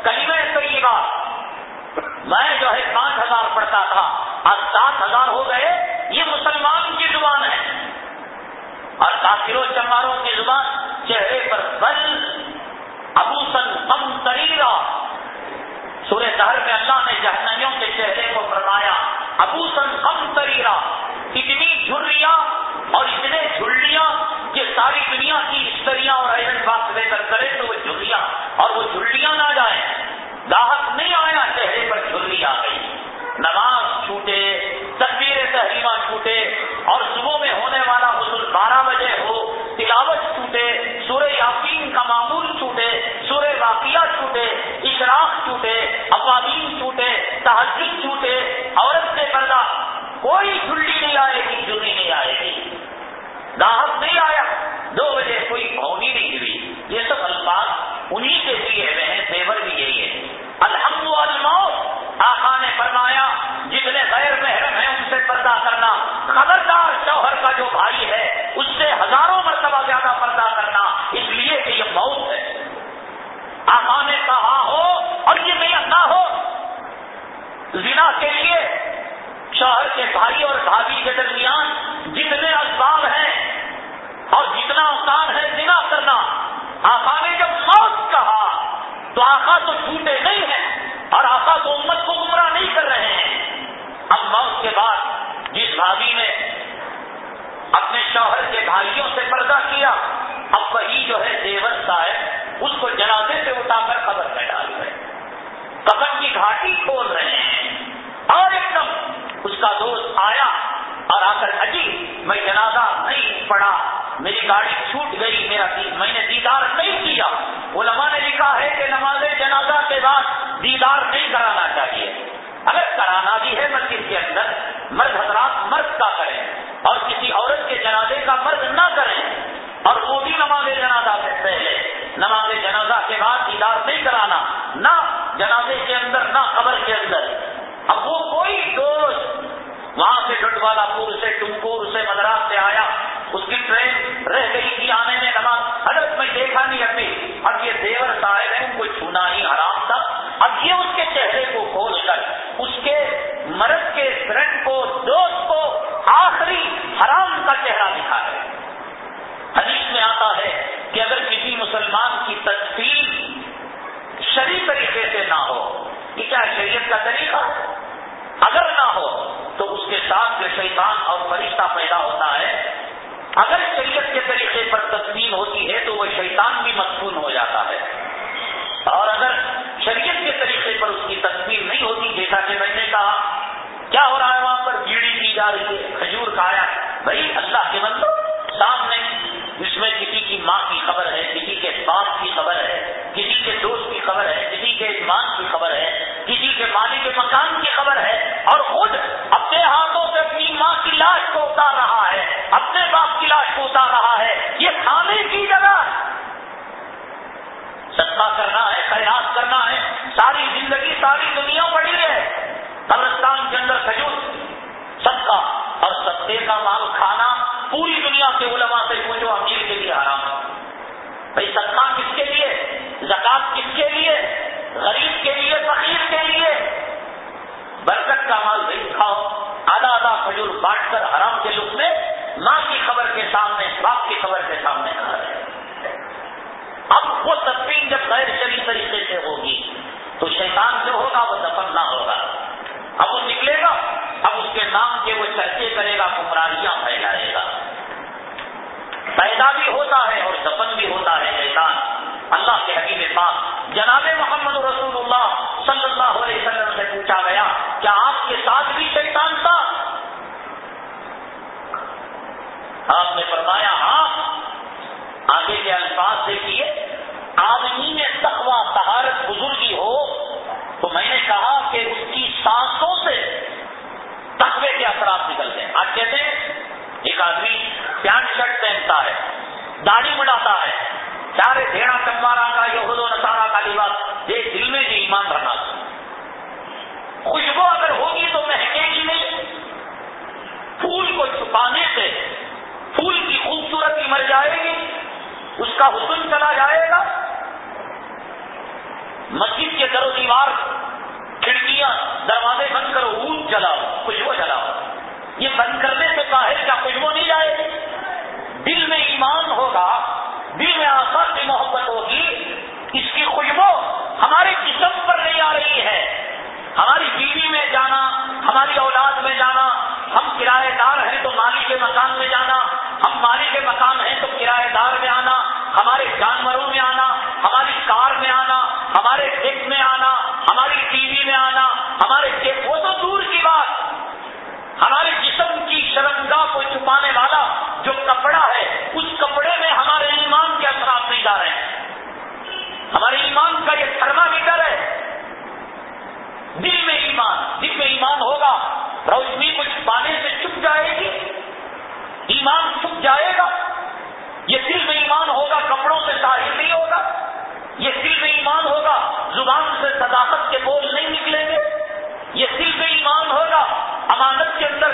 Speaker 1: کلمہ طیبہ۔ میں جو ہے پانچ ہزار پڑھتا تھا آج سات ہزار ہو گئے۔ یہ مسلمان کی زبان ہے۔ اور کافروں چماروں کی زبان چہرے پر بل، ابو سن کم تریرا۔ سورہ دہر میں اللہ نے جہنمیوں کے چہرے کو فرمایا، ابو سن کم تریرا، اتنی جھریاں اور اتنے جھلیاں کہ ساری دنیا کی استریاں اور ایرن باکس لے کر کرے تو وہ جھلیاں، اور وہ جھلیاں نہ جائیں۔ گاہک نہیں آیا، چہرے پر جھلی آ گئی۔ نماز چھوٹے تصویر تحریمہ چھوٹے اور صبح میں ہونے والا حضور بارہ بجے ہو، تلاوت چھوٹے، سورہ یاسین کا معمول چھوٹے، سورہ واقعہ چھوٹے، اشراق چھوٹے افوادین چھوٹے، تحجد چھوٹے، عورت سے پردہ، کوئی جھلی نہیں آئے گی، جھلی نہیں آئے گی۔ گاہک نہیں آیا، دو بجے کوئی بھونی نہیں ہوئی۔ یہ سب الفاظ انہی کے لیے ہیں دیور بھی یہی ہے۔ الحمد الموت آقا نے فرمایا جتنے غیر محرم ہیں ان سے پردہ کرنا، خبردار شوہر کا جو بھائی ہے، اس سے ہزاروں مرتبہ زیادہ پردہ کرنا، اس لیے کہ یہ موت ہے۔ آقا نے کہا ہو اور یہ نہیں نہ ہو۔ زنا کے لیے شوہر کے بھائی اور بھابھی کے درمیان جتنے اسباب ہیں اور جتنا آسان ہے جنا کرنا، آقا نے جب موت کہا تو آقا تو چھوٹے نہیں ہیں اور آقا تو امت کو گمراہ نہیں کر رہے ہیں۔ اب موت کے بعد جس بھابھی نے اپنے شوہر کے بھائیوں سے پردہ کیا، اب وہی جو ہے دیور صاحب، اس کو جنازے سے اٹھا کر قبر میں ڈال گئے قبر کی گھاٹی کھول رہے ہیں۔ اور ایک دم اس کا دوست آیا اور آ کر، اجی، میں جنازہ نہیں پڑا میری گاڑی چھوٹ گئی، میرا میں نے دیدار نہیں کیا۔ علماء نے لکھا ہے کہ نماز جنازہ کے بعد دیدار نہیں کرانا چاہیے۔ اگر کرانا بھی ہے مسجد کے اندر، مرد حضرات مرد کا کریں اور کسی عورت کے جنازے کا مرد نہ کریں اور وہ بھی نماز جنازہ سے پہلے، نماز جنازہ کے بعد دیدار نہیں کرانا، نہ جنازے کے اندر، نہ قبر کے اندر۔ اب وہ کوئی دوست وہاں سے ڈٹوالا پور سے، ٹمکور سے، مدراس سے آیا، اس کی ٹرین رہ گئی تھی آنے میں نماز۔ حضرت میں دیکھا نہیں ابھی، اب یہ دیور صاحب ہے ان کو چھونا ہی حرام تھا۔ اب یہ اس کے چہرے کو کھول کر، اس کے مرد کے فرنڈ کو، دوست کو آخری حرام کا چہرہ دکھا ہے حدیث میں آتا ہے کہ اگر کسی مسلمان کی تصویر شریف طریقے سے نہ ہو کہ کیا شریعت کا طریقہ؟ اگر نہ ہو، تو اس کے ساتھ جو شیطان اور فرشتہ پیدا ہوتا ہے، اگر شریعت کے طریقے پر تسلیم ہوتی ہے، تو وہ شیطان بھی مصنون ہو جاتا ہے۔ اور اگر شریعت کے طریقے پر اس کی تصویر نہیں ہوتی، جیسا کہ میں نے کہا، کیا ہو رہا ہے وہاں پر؟ گیڑی کی جا رہی ہے، کھجور کھایا بھائی، اللہ کے بندو سامنے اس میں کسی کی ماں کی خبر ہے، کسی کے باپ کی خبر ہے، کسی کے دوست کی خبر ہے، کسی کے اجمان کی خبر ہے، کسی کے مالک مکان کی خبر ہے۔ اور خود اپنے ہاتھوں سے اپنی ماں کی لاش کو اتار رہا ہے، اپنے باپ کی لاش کو اتار رہا ہے۔ یہ کھانے کی جگہ صدقہ کرنا ہے، خیرات کرنا ہے۔ ساری زندگی، ساری دنیا پڑی ہے۔ قبرستان کے اندر کھجور سب کا اور ستے کا مال کھانا پوری دنیا کے علماء سے پوچھو امیر کے لیے حرام ہے۔ بھائی، صدقہ کس کے لیے؟ زکات کس کے لیے؟ غریب کے لیے، فقیر کے لیے؟ برکت کا مال نہیں، کھاؤ۔ آدھا آدھا کھجور بانٹ کر حرام کے لک میں، ماں کی خبر کے سامنے، باپ کی خبر کے سامنے کھا رہے اب وہ تدفین جب غیر شری طریقے سے ہوگی، تو شیطان جو ہوگا وہ دفن نہ ہوگا۔ اب وہ نکلے گا، اب اس کے نام کے وہ چرچے کرے گا، گمراہیاں پھیلائے گا۔ پیدا بھی ہوتا ہے اور دفن بھی ہوتا ہے شیطان۔ اللہ کے حقیب پاک جناب محمد رسول اللہ صلی اللہ علیہ وسلم سے پوچھا گیا، کیا آپ کے ساتھ بھی شیطان تھا؟ آپ نے فرمایا ہاں۔ آگے کے الفاظ دیکھیے۔ آدمی میں تخوا تہارت بزرگی ہو، تو میں نے کہا کہ اس کی سانسوں سے تقوی کے اثرات نکلتے ہیں آج کہتے ہیں، ایک آدمی پینٹ شرٹ پہنتا ہے، داڑھی بڑھاتا ہے، چارے ڈھیڑا کمارا کا، یہود و نسارا کا لباس یہ دل میں بھی ایمان رہنا خوشبو اگر ہوگی تو مہنگے گی نہیں۔ پھول کو چھپانے سے پھول کی خوبصورتی مر جائے گی، اس کا حسن چلا جائے گا۔ مسجد کے در و دیوار کھڑکیاں، دروازے بند کرو، اونٹ جلاؤ، خوشبو جلاؤ۔ یہ بند کرنے سے باہر کیا خوشبو نہیں جائے؟ گی دل میں ایمان ہوگا، دل میں آسان کی محبت ہوگی، اس کی خوشبو ہمارے جسم پر نہیں آ رہی ہے۔ ہماری بیوی میں جانا، ہماری اولاد میں جانا، ہم کرایہ دار ہیں تو مالی کے مکان میں جانا، ہم مالی کے مکان ہیں تو کرایہ دار میں آنا ہمارے جانوروں میں آنا، ہماری کار میں آنا، ہمارے ڈیک میں آنا، ہماری ٹی وی میں آنا، ہمارے وہ تو دور کی بات۔ ہمارے جسم کی شرمگاہ کو چھپانے والا جو کپڑا ہے، اس کپڑے میں ہمارے ایمان کے اثرات نہیں جا رہے ہیں۔ ہمارے ایمان کا یہ تھرما میٹر ہے۔ دل میں ایمان، دل میں ایمان ہوگا۔ روشنی کو چھپانے سے چپ جائے گی۔ ایمان چھپ جائے گا۔ یہ دل میں ایمان ہوگا، کپڑوں سے ظاہر نہیں ہوگا، یہ دل میں ایمان ہوگا، زبان سے صداقت کے بول نہیں نکلیں گے۔ یہ دل میں ایمان ہوگا، امانت کے اندر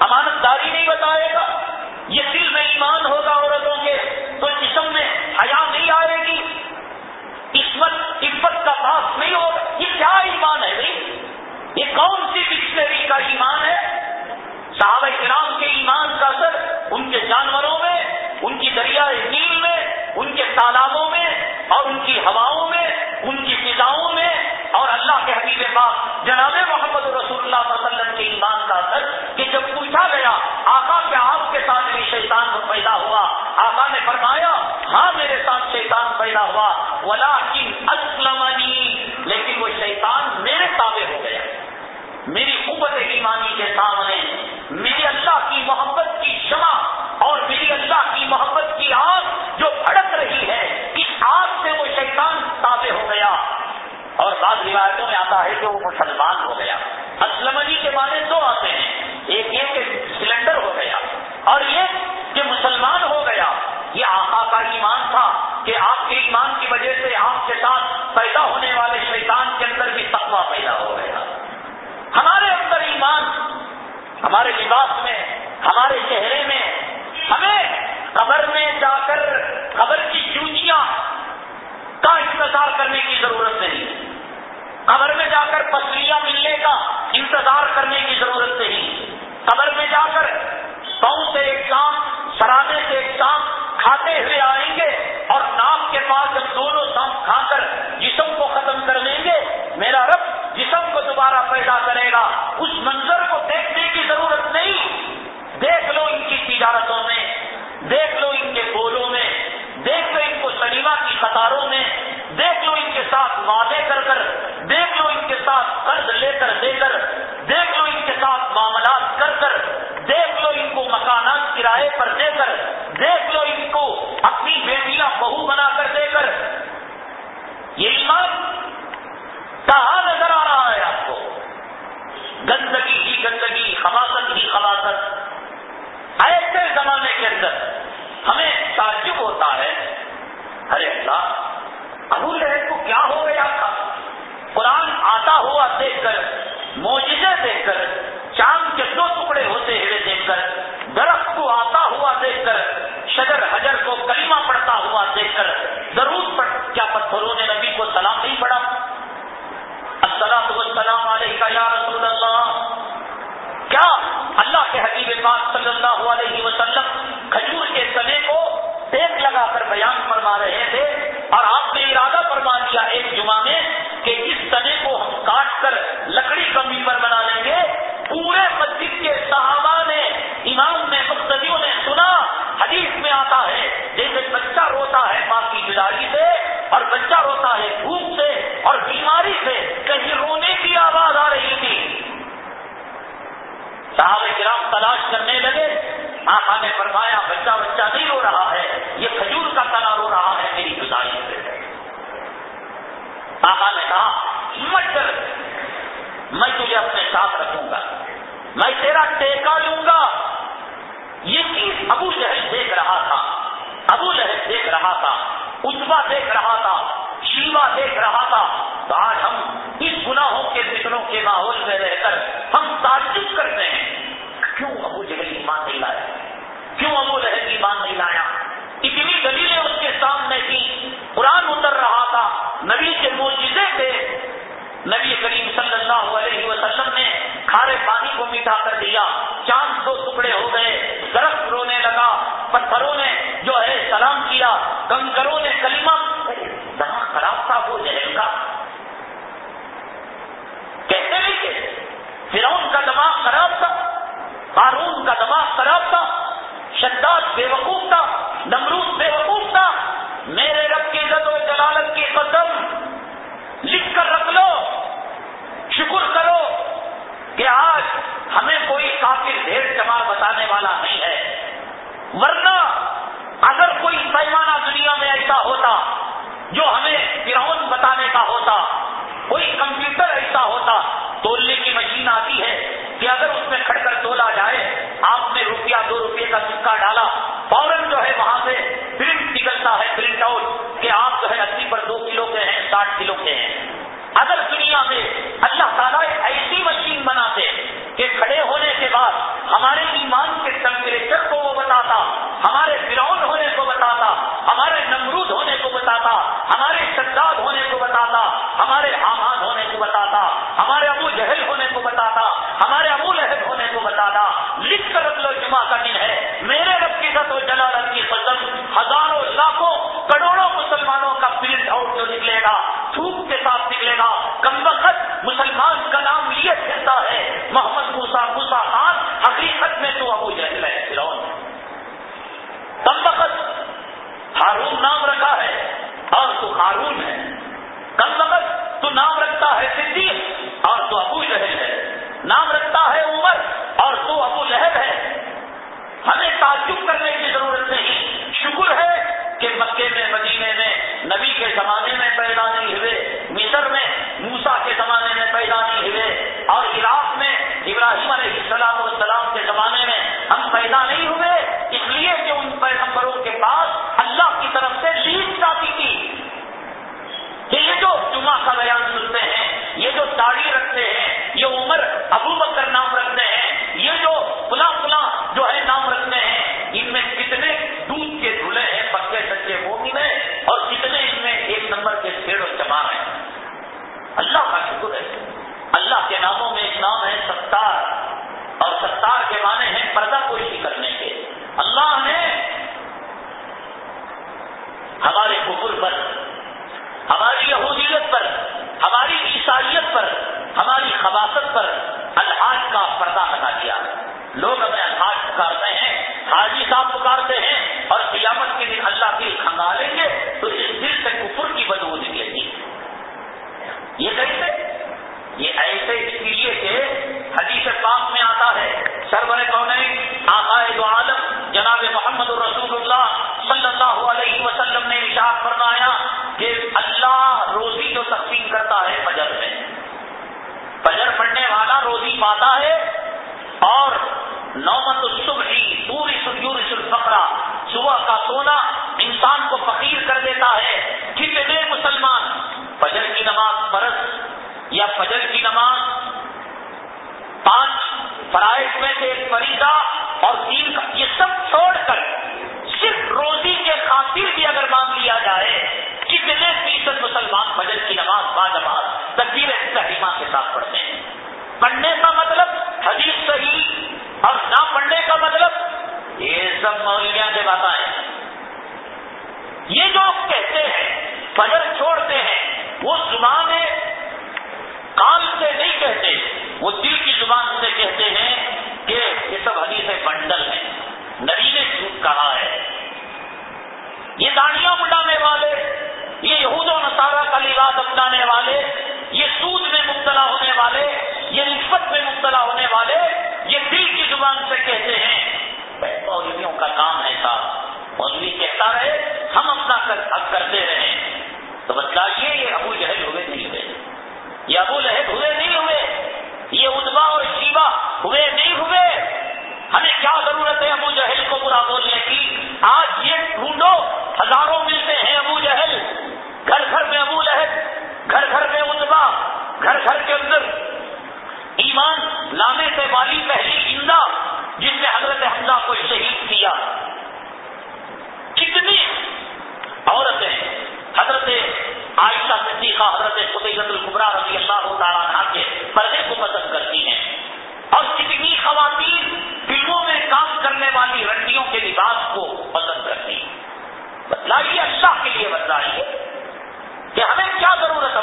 Speaker 1: امانت داری نہیں بتائے گا۔ یہ دل میں ایمان ہوگا عورتوں کے، تو جسم میں حیا نہیں آئے گی۔ عصمت عبت کا پاس نہیں ہوگا۔ یہ کیا ایمان ہے بھائی؟ یہ کون سی ڈکشنری کا ایمان ہے؟ صحابہ کرام کے ایمان کا اثر ان کے جانوروں میں، ان کی دریائے نیل میں، ان کے تالابوں میں، اور ان کی ہواؤں میں، ان کی فضاؤں میں، اور اللہ کے حبیب پاک جناب محمد رسول اللہ صلی اللہ علیہ وسلم کے ایمان کا اثر کہ جب پوچھا گیا ہمارے لباس میں، ہمارے چہرے میں، ہمیں قبر میں جا کر قبر کی چونچیاں کا انتظار کرنے کی ضرورت نہیں۔ قبر میں جا کر پسلیاں ملنے کا انتظار کرنے کی ضرورت نہیں۔ قبر میں جا کر پاؤں سے ایک شام سرانے سے ایک شام کھاتے ہوئے آئیں گے اور ناک کے پاس جب دونوں شام کھا کر جسم کو ختم کر دیں گے، میرا رب جسم کو دوبارہ پیدا کرے گا۔ اس منظر کو دیکھنے کی ضرورت نہیں دیکھ لو ان کی تجارتوں میں، دیکھ لو ان کے بولوں میں، دیکھ لو ان کو سنیما کی قطاروں میں، دیکھ لو ان کے ساتھ وعدے کر کر، دیکھ لو ان کے ساتھ قرض لے کر دے کر، دیکھ لو ان کے ساتھ معاملات کر کر، دیکھ لو ان کو مکانات کرائے پر دے کر، دیکھ لو ان کو اپنی بیٹیاں بہو بنا کر دے کر. یہ ایمان کہاں نظر آ رہا ہے آپ کو گندگی ہی گندگی خباست ہی خباست ایسے زمانے کے اندر ہمیں تعجب ہوتا ہے۔ ارے اللہ، ابو لہب کو کیا ہو گیا تھا؟ قرآن آتا ہوا دیکھ کر موجودے دیکھ کر چاند کے دو ٹکڑے ہوتے ہوئے دیکھ کر درخت کو آتا ہوا دیکھ کر شجر حجر کو کلمہ پڑتا ہوا دیکھ کر ضرور پڑ کیا پتھروں نے نبی کو سلام نہیں پڑا السلام السلام یا رسول اللہ۔ کیا اللہ کے حبیب پاک صلی اللہ علیہ وسلم کھجور کے تنے کو ٹیک لگا کر بیان فرما رہے تھے اور آپ نے ارادہ فرما دیا ایک جمعہ میں کہ اس تنے کو ہم کاٹ کر لکڑی کا ممبر بنا لیں گے۔ پورے مسجد کے صحابہ نے، امام نے، مقتدیوں نے سنا۔ حدیث میں آتا ہے، جیسے بچہ روتا ہے ماں کی جداری سے اور بچہ روتا ہے بھوک سے اور بیماری سے، کہیں رونے کی آواز آ رہی تھی۔ صحابہ کرام تلاش کرنے لگے۔ آخا نے فرمایا، بچہ بچہ نہیں رو رہا ہے، یہ کھجور کا تنا رو رہا ہے، میری گزاری سے۔ آخا نے کہا، مت کر میں تجھے اپنے ساتھ رکھوں گا، میں تیرا ٹیکا لوں گا۔ یہ چیز ابو لہب دیکھ رہا تھا، ابو لہب دیکھ رہا تھا اتبا دیکھ رہا تھا شیوا دیکھ رہا تھا۔ تو آج ہم گناہوں کے فکروں کے ماحول میں رہ کر ہم تعجب کرتے ہیں۔ کیوں ابو جہل ایمان نہیں لایا؟ کیوں ابو لہب ایمان نہیں لایا؟ اتنی دلیلیں اس کے سامنے تھی قرآن اتر رہا تھا۔ نبی کے موجودے تھے۔ نبی کریم صلی اللہ علیہ وسلم نے کھارے پانی کو میٹھا کر دیا۔ چاند دو ٹکڑے ہو گئے۔ درخت رونے لگا۔ پتھروں نے جو ہے سلام کیا۔ کنکروں نے کلمہ فرعون کا دماغ خراب تھا، ہارون کا دماغ خراب تھا، شداد بے وقوف تھا، نمرود بے وقوف تھا۔ میرے رب کی عزت و جلالت کی قدم لکھ کر رکھ لو، شکر کرو کہ آج ہمیں کوئی کافی ڈھیر چمار بتانے والا نہیں ہے۔ ورنہ اگر کوئی پیمانہ دنیا میں ایسا ہوتا جو ہمیں گراؤنڈ بتانے کا ہوتا، کوئی کمپیوٹر ایسا ہوتا تولنے کی مشین آتی ہے کہ اگر اس میں کھڑ کر تولا جائے، آپ نے روپیہ، دو روپے کا سکا ڈالا، فوراً جو ہے وہاں سے پرنٹ نکلتا ہے، پرنٹ آؤٹ، کہ آپ جو ہے اسی پر دو کلو کے ہیں، ساٹھ کلو کے ہیں۔ اگر دنیا میں اللہ تعالیٰ ایسی مشین بناتے کہ کھڑے ہونے کے بعد ہمارے ایمان کے ٹمپریچر کو وہ بتاتا، ہمارے گراؤنڈ ہونے کو بتاتا، ہمارے نمرود ہونے کو بتاتا، ہمارے شداد ہونے کو بتاتا، ہمارے حامان ہونے کو بتاتا ہمارے ابو جہل ہونے کو بتاتا، ہمارے ابو لہب ہونے کو بتاتا۔ لکھ کر رکھ لو جمعہ کا دن ہے۔ میرے رب کی ست و جلالت کی قدم ہزاروں، لاکھوں، کروڑوں مسلمانوں کا پرنٹ آؤٹ جو نکلے گا تھوک کے ساتھ نکلے گا۔ کم وقت مسلمان کا نام لیے پھرتا ہے۔ محمد موسا موسا خان، حقیقت میں تو ابو جہل ہے فرون کم وقت ہارون نام رکھا ہے، اور تو ہارون ہے۔ کم وقت تو نام رکھتا ہے صدیق اور تو ابو جہل ہے۔ نام رکھتا ہے عمر اور تو ابو لہب ہے۔ ہمیں تعجب کرنے کی ضرورت نہیں۔ شکر ہے کہ مکے میں، مدینے میں، نبی کے زمانے میں پیدا نہیں ہوئے، مصر میں موسا کے زمانے میں پیدا نہیں ہوئے، اور عراق میں، ابراہیم علیہ السلام والسلام کے زمانے میں ہم پیدا نہیں ہوئے۔ اس لیے کہ ان پیغمبروں کے پاس اللہ کی طرف سے لیڈ جاتی تھی۔ یہ جو جمعہ کا بیان سنتے ہیں، یہ جو داڑھی رکھتے ہیں، یہ عمر ابو بکر نام رکھتے ہیں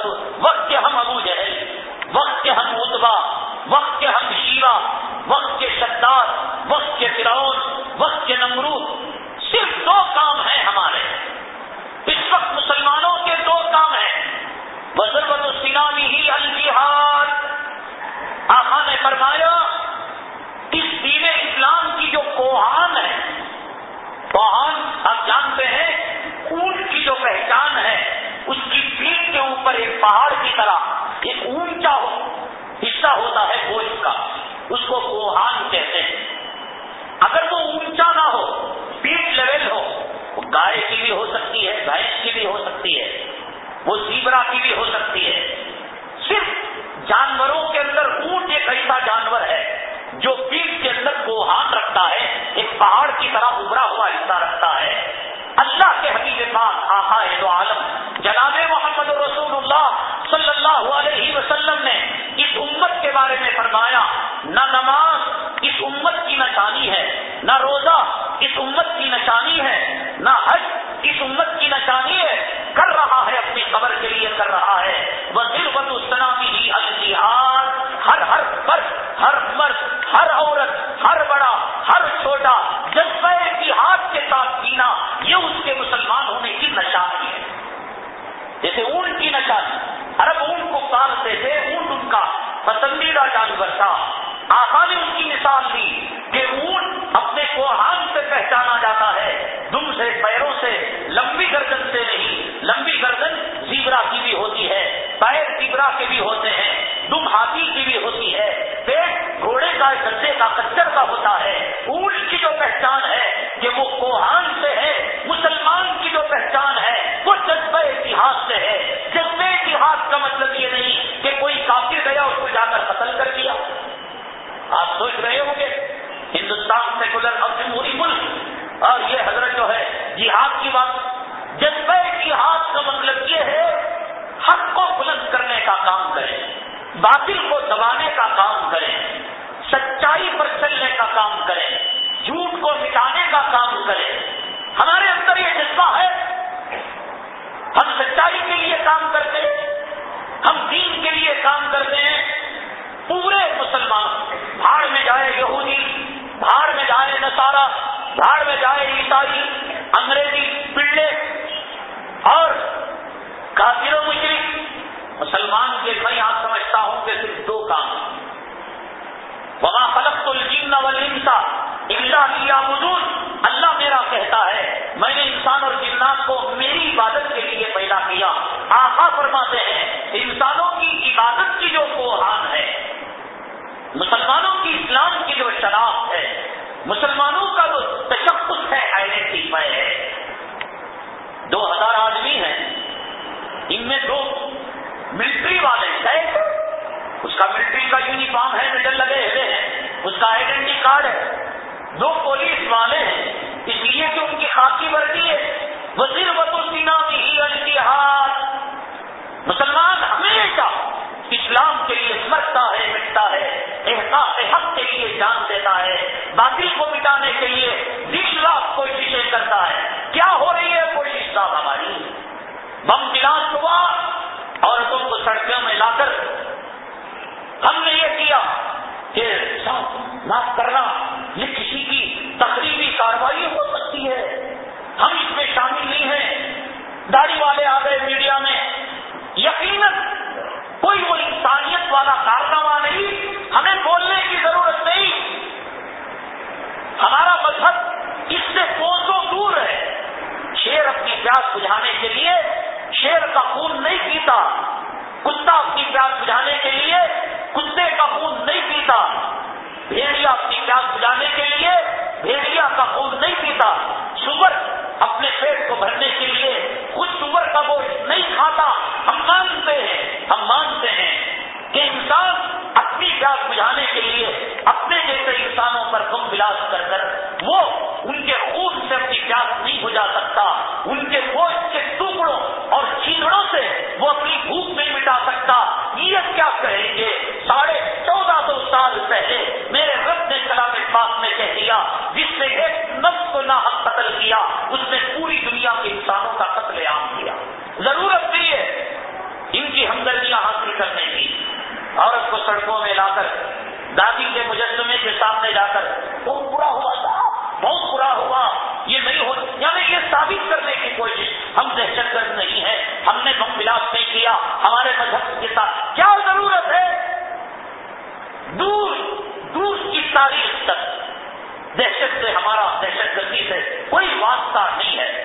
Speaker 1: ضرورت وقت کے ہم ابو جہل، وقت کے ہم اتبا وقت کے ہم شیوا وقت کے شدار وقت کے فرعون، وقت کے نمرود، صرف دو کام ہیں ہمارے۔ اس وقت مسلمانوں کے دو کام ہیں۔ وزربت السلامی ہی الجہاد آخا نے فرمایا اس دین اسلام کی جو کوہان ہے کوہان آپ جانتے ہیں اونٹ کی جو پہچان ہے اس کی پیٹ کے اوپر ایک پہاڑ کی طرح ایک اونچا حصہ ہوتا ہے گوشت کا، اس کو کوہان کہتے ہیں۔ اگر وہ اونچا نہ ہو پیٹ لیول ہو گائے کی بھی ہو سکتی ہے، بھینس کی بھی ہو سکتی ہے، وہ زیبرا کی بھی ہو سکتی ہے۔ صرف جانوروں کے اندر اونٹ ایک ایسا جانور ہے جو پیٹ کے اندر کوہان رکھتا ہے، ایک پہاڑ کی طرح ابھرا ہوا حصہ رکھتا ہے۔ اللہ کے حقیق پاک آخا دو عالم، جناب محمد رسول اللہ صلی اللہ علیہ وسلم نے اس امت کے بارے میں فرمایا، نہ نماز اس امت کی نشانی ہے، نہ روزہ اس امت کی نشانی ہے، نہ حج اس امت کی نشانی ہے، کر رہا ہے اپنی خبر کے لیے، کر رہا ہے۔ وہ ضرورت اسلامی ہی الجہاد ہر ہر فرد ہر مرد، ہر عورت، ہر بڑا، ہر چھوٹا، جذبہ اتحاد کے ساتھ جینا، یہ اس کے مسلمان ہونے کی نشانی ہے۔ جیسے اونٹ کی نشانی ارب اونٹ کو پالتے تھے، اونٹ ان کا پسندیدہ جانور تھا۔ آقا نے اس کی مثال دی کہ اونٹ اپنے کوہان سے پہچانا جاتا ہے۔ دم سے، پیروں سے، لمبی گردن سے نہیں، لمبی گردن زیبرا کی بھی ہوتی ہے، پیر زیبرا کے بھی ہوتے ہیں، دم ہاتھی کی بھی ہوتی ہے۔ پیٹ گھوڑے کا گدے کا، کچر کا ہوتا ہے۔ اونٹ کی جو پہچان ہے کہ وہ کوہان سے ہے، مسلمان کی جو پہچان ہے، وہ جذبہ اتحاد سے ہے۔ جذبہ اتحاد کا مطلب کافر گیا، اس کو جا کر قتل کر دیا۔ آپ سوچ رہے ہوں گے، ہندوستان سیکولر اب جمہوری ملک۔ اور یہ حضرت جو ہے، جہاد کی بات۔ جذبہ جہاد کا مطلب یہ ہے، حق کو بلند کرنے کا کام کریں، باطل کو دبانے کا کام کریں، سچائی پر چلنے کا کام کریں، جھوٹ کو مٹانے کا کام کریں۔ ہمارے اندر یہ جذبہ ہے۔ ہم سچائی کے لیے کام کرتے ہیں۔ ہم دین کے لیے کام کرتے ہیں۔ پورے مسلمان، بھاڑ میں جائے یہودی، بھاڑ میں جائے نسارا بھاڑ میں جائے عیسائی، انگریزی، پلے اور کافر و مشرق مسلمان کے میں آپ سمجھتا ہوں کہ صرف دو کام۔ وہاں فلک الجین والنسا اللہ کیا مزور اللہ مسلمانوں کی اسلام کی جو شراب ہے، مسلمانوں کا جو تشخص ہے آئیڈینٹیفائی ہے دو ہزار آدمی ہیں۔ ان میں دو ملٹری والے ہیں۔ اس کا ملٹری کا یونیفارم ہے میڈل لگے ہوئے ہیں۔ اس کا آئیڈینٹی کارڈ ہے۔ دو پولیس والے ہیں۔ اس لیے کہ ان کی خاصی وردی ہے۔ وہ صرف سینا کی ہی اتحاد مسلمان ہمیشہ اسلام کے لیے مرتا ہے، مٹتا ہے، احساس حق کے لیے جان دیتا ہے باقی کو مٹانے کے لیے بیس لاکھ کوششیں کرتا ہے۔ کیا ہو رہی ہے کوشش صاحب ہماری بم بلاس ہوا عورتوں کو سڑکوں میں لا کر ہم نے یہ کیا کہ معاف کرنا، یہ کسی کی تقریبی کاروائی ہو سکتی ہے۔ ہم اس میں شامل نہیں ہیں۔ داڑھی والے آ گئے میڈیا میں۔ یقیناً کوئی وہ انسانیت والا کارنامہ نہیں، ہمیں بولنے کی ضرورت نہیں۔ ہمارا مذہب اس سے کوسوں دور ہے۔ شیر اپنی پیاس بجھانے کے لیے شیر کا خون نہیں پیتا۔ کتا اپنی پیاس بجھانے کے لیے کتے کا خون نہیں پیتا۔ بھیڑیا اپنی پیاس بجھانے کے لیے بھیڑیا کا خون نہیں پیتا، شوگر اپنے پیٹ کو بھرنے کے لیے خود شوگر کا گوشت نہیں کھاتا۔ ہم مانتے ہیں، ہم مانتے ہیں کہ انسان اپنی پیاس بجھانے کے لیے اپنے جیسے انسانوں پر گم بلاس کر کر وہ ان کے خون سے اپنی پیاس نہیں بجھا سکتا۔ ان کے گوشت کے ٹکڑوں اور چیڑوں سے وہ اپنی بھوک نہیں مٹا سکتا۔ یہ کیا کہیں گے؟ ساڑھے چودہ سو سال پہلے میرے رب نے کلام پاک میں کہہ دیا جس نے ایک نفس کو نہ قتل کیا، اس نے پوری دنیا کے انسانوں کا قتل عام کیا۔ ضرورت نہیں ہے ان کی ہمدردیاں حاصل کرنے کی۔ عورت کو سڑکوں میں لا کر، دادی کے مجسمے کے سامنے جا کر، بہت برا ہوا تھا، بہت برا ہوا۔ یہ نہیں ہو یعنی یہ ثابت کرنے کی کوشش ہم دہشت گرد نہیں ہے۔ ہم نے بم بلاس نہیں کیا ہمارے مذہب کے ساتھ۔ کیا ضرورت ہے؟ دور دور کی تاریخ تک۔ دہشت سے، ہمارا دہشت گردی سے کوئی واسطہ نہیں ہے۔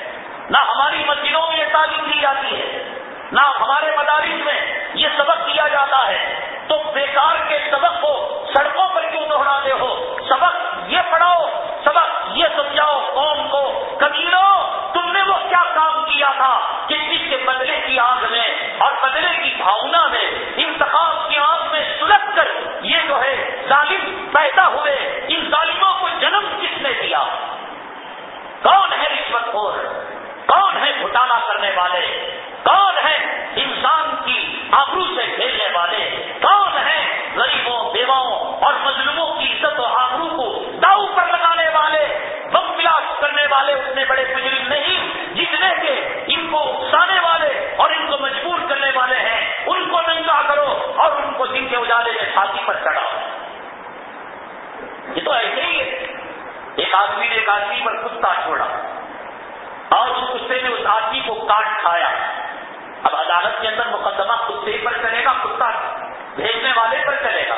Speaker 1: نہ ہماری مسجدوں میں یہ تعلیم دی جاتی ہے، نہ ہمارے مدارس میں یہ سبق دیا جاتا ہے۔ تو بیکار کے سبق کو سڑکوں پر کیوں دوہراتے ہو؟ سبق یہ پڑھاؤ، سبق یہ سمجھاؤ قوم کو۔ کبیروں تم نے وہ کیا کام کیا تھا کہ جس کے بدلے کی آنکھ میں اور بدلے کی بھاؤنا میں انتخاب کی آنکھ میں سلگ کر یہ جو ہے ظالم پیدا ہوئے ان ظالموں کو جنم کس نے دیا کون ہے رشوت خور کون ہے گھٹالا کرنے والے کون ہے انسان کی آبرو سے کھیلنے والے؟ کون ہے غریبوں، بیواؤں اور مظلوموں کی عزت و آبرو کو داؤ پر لگانے والے، بم بلاس کرنے والے اتنے بڑے مجرم نہیں جتنے کے ان کو اکسانے والے اور ان کو مجبور کرنے والے ہیں؟ ان کو ننگا کرو اور ان کو دن کے اجالے میں چھاتی پر چڑھاؤ۔ یہ تو ایسے ہی ہے۔ ایک آدمی نے ایک آدمی پر کتا چھوڑا۔ اور اس کتے نے اس آدمی کو کاٹ کھایا۔ اب عدالت کے اندر مقدمہ کتے پر چلے گا کتا بھیجنے والے پر چلے گا۔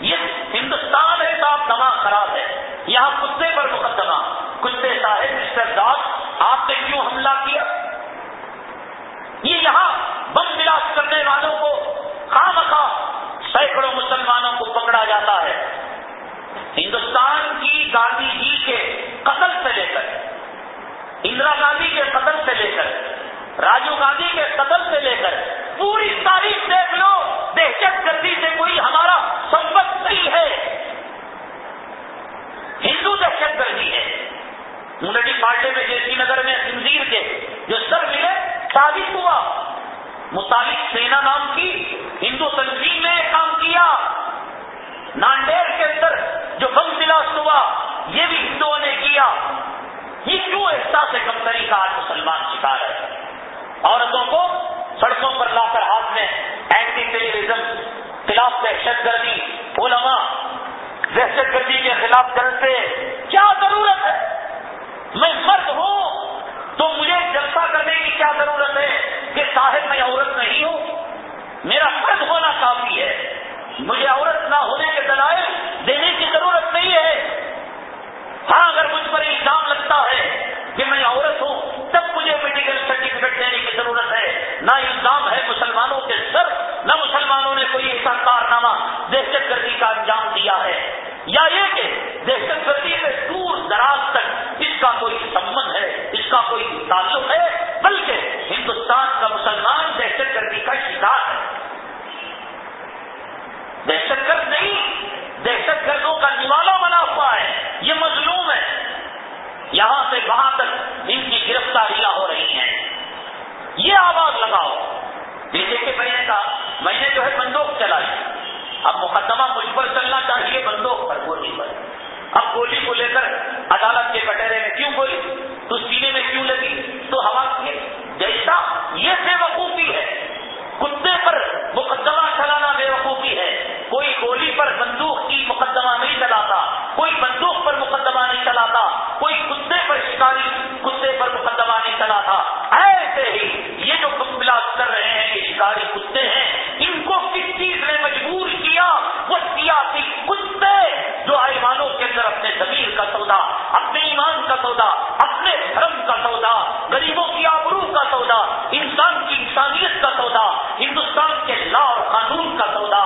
Speaker 1: یہ ہندوستان ہے صاحب دما خراب ہے۔ یہاں کتے پر مقدمہ۔ کتے صاحب مسٹر داس آپ نے کیوں حملہ کیا؟ یہ یہاں بم بلاس کرنے والوں کو خام خواہ سینکڑوں مسلمانوں کو پکڑا جاتا ہے۔ ہندوستان کی گاندھی جی کے قتل سے لے کر اندرا گاندھی کے قتل سے لے کر، راجیو گاندھی کے قتل سے لے کر، پوری تاریخ دیکھ لو، دہشت گردی سے کوئی ہمارا سمبت نہیں ہے۔ ہندو دہشت گردی ہے۔ یونٹی پارٹی میں، جے سی نگر میں، انزیر کے، جو سر ملے، ثابت ہوا۔ مطالب سینا نام کی ہندو تنظیم نے کام کیا۔ نانڈیر کے اندر جو بم بلاس ہوا، یہ بھی ہندوؤں نے کیا۔ یہ کیوں احساس کمتری کا آج مسلمان شکار ہے عورتوں کو سڑکوں پر لا کر ہاتھ میں اینٹی ٹیلیویژن خلاف دہشت گردی، علماء دہشت گردی کے خلاف کرتے کیا ضرورت ہے؟ میں مرد ہوں، تو مجھے جلسہ کرنے کی کیا ضرورت ہے کہ صاحب میں عورت نہیں ہوں؟ میرا مرد ہونا کافی ہے۔ مجھے عورت نہ ہونے کے دلائل دینے کی ضرورت نہیں ہے۔ ہاں اگر مجھ پر الزام لگتا ہے کہ میں عورت ہوں، تب مجھے میڈیکل سرٹیفکیٹ دینے کی ضرورت ہے۔ نہ الزام ہے مسلمانوں کے سر، نہ مسلمانوں نے کوئی ایسا کارنامہ دہشت گردی کا انجام دیا ہے۔ یا یہ کہ دہشت گردی سے دور دراز تک اس کا کوئی سمبند ہے، اس کا کوئی تعلق ہے، بلکہ ہندوستان کا مسلمان دہشت گردی کا شکار ہے۔ دہشت گرد نہیں دہشت گردوں کا نوالا بنا ہوا ہے، یہ مظلوم ہے۔ یہاں سے وہاں تک ان کی گرفتاریاں ہو رہی ہیں یہ آواز لگاؤ۔ جیسے کہ میں نے کہا، میں نے جو ہے بندوق چلائی۔ اب مقدمہ مجھ پر چلنا چاہیے، بندوق پر گولی پر۔ اب گولی کو لے کر عدالت کے کٹہرے میں کیوں گولی؟ تو سینے میں کیوں لگی؟ تو ہوا جیسا یہ بے وقوفی ہے، کتے پر مقدمہ چلانا بے وقوفی ہے کوئی گولی پر بندوق کی مقدمہ نہیں چلاتا، کوئی بندوق پر مقدمہ نہیں چلاتا، کوئی کتے پر شکاری کتے پر مقدمہ نہیں چلاتا۔ ایسے ہی یہ جو کمبلا کر رہے ہیں یہ شکاری کتے ہیں، ان کو کس چیز نے مجبور کیا؟ وہ سیاسی کتے جو ایمانوں کے اندر اپنے زمین کا سودا، اپنے ایمان کا سودا، اپنے دھرم کا سودا، غریبوں کی آبرو کا سودا، انسان کی انسانیت کا سودا، ہندوستان کے لا اور قانون کا سودا۔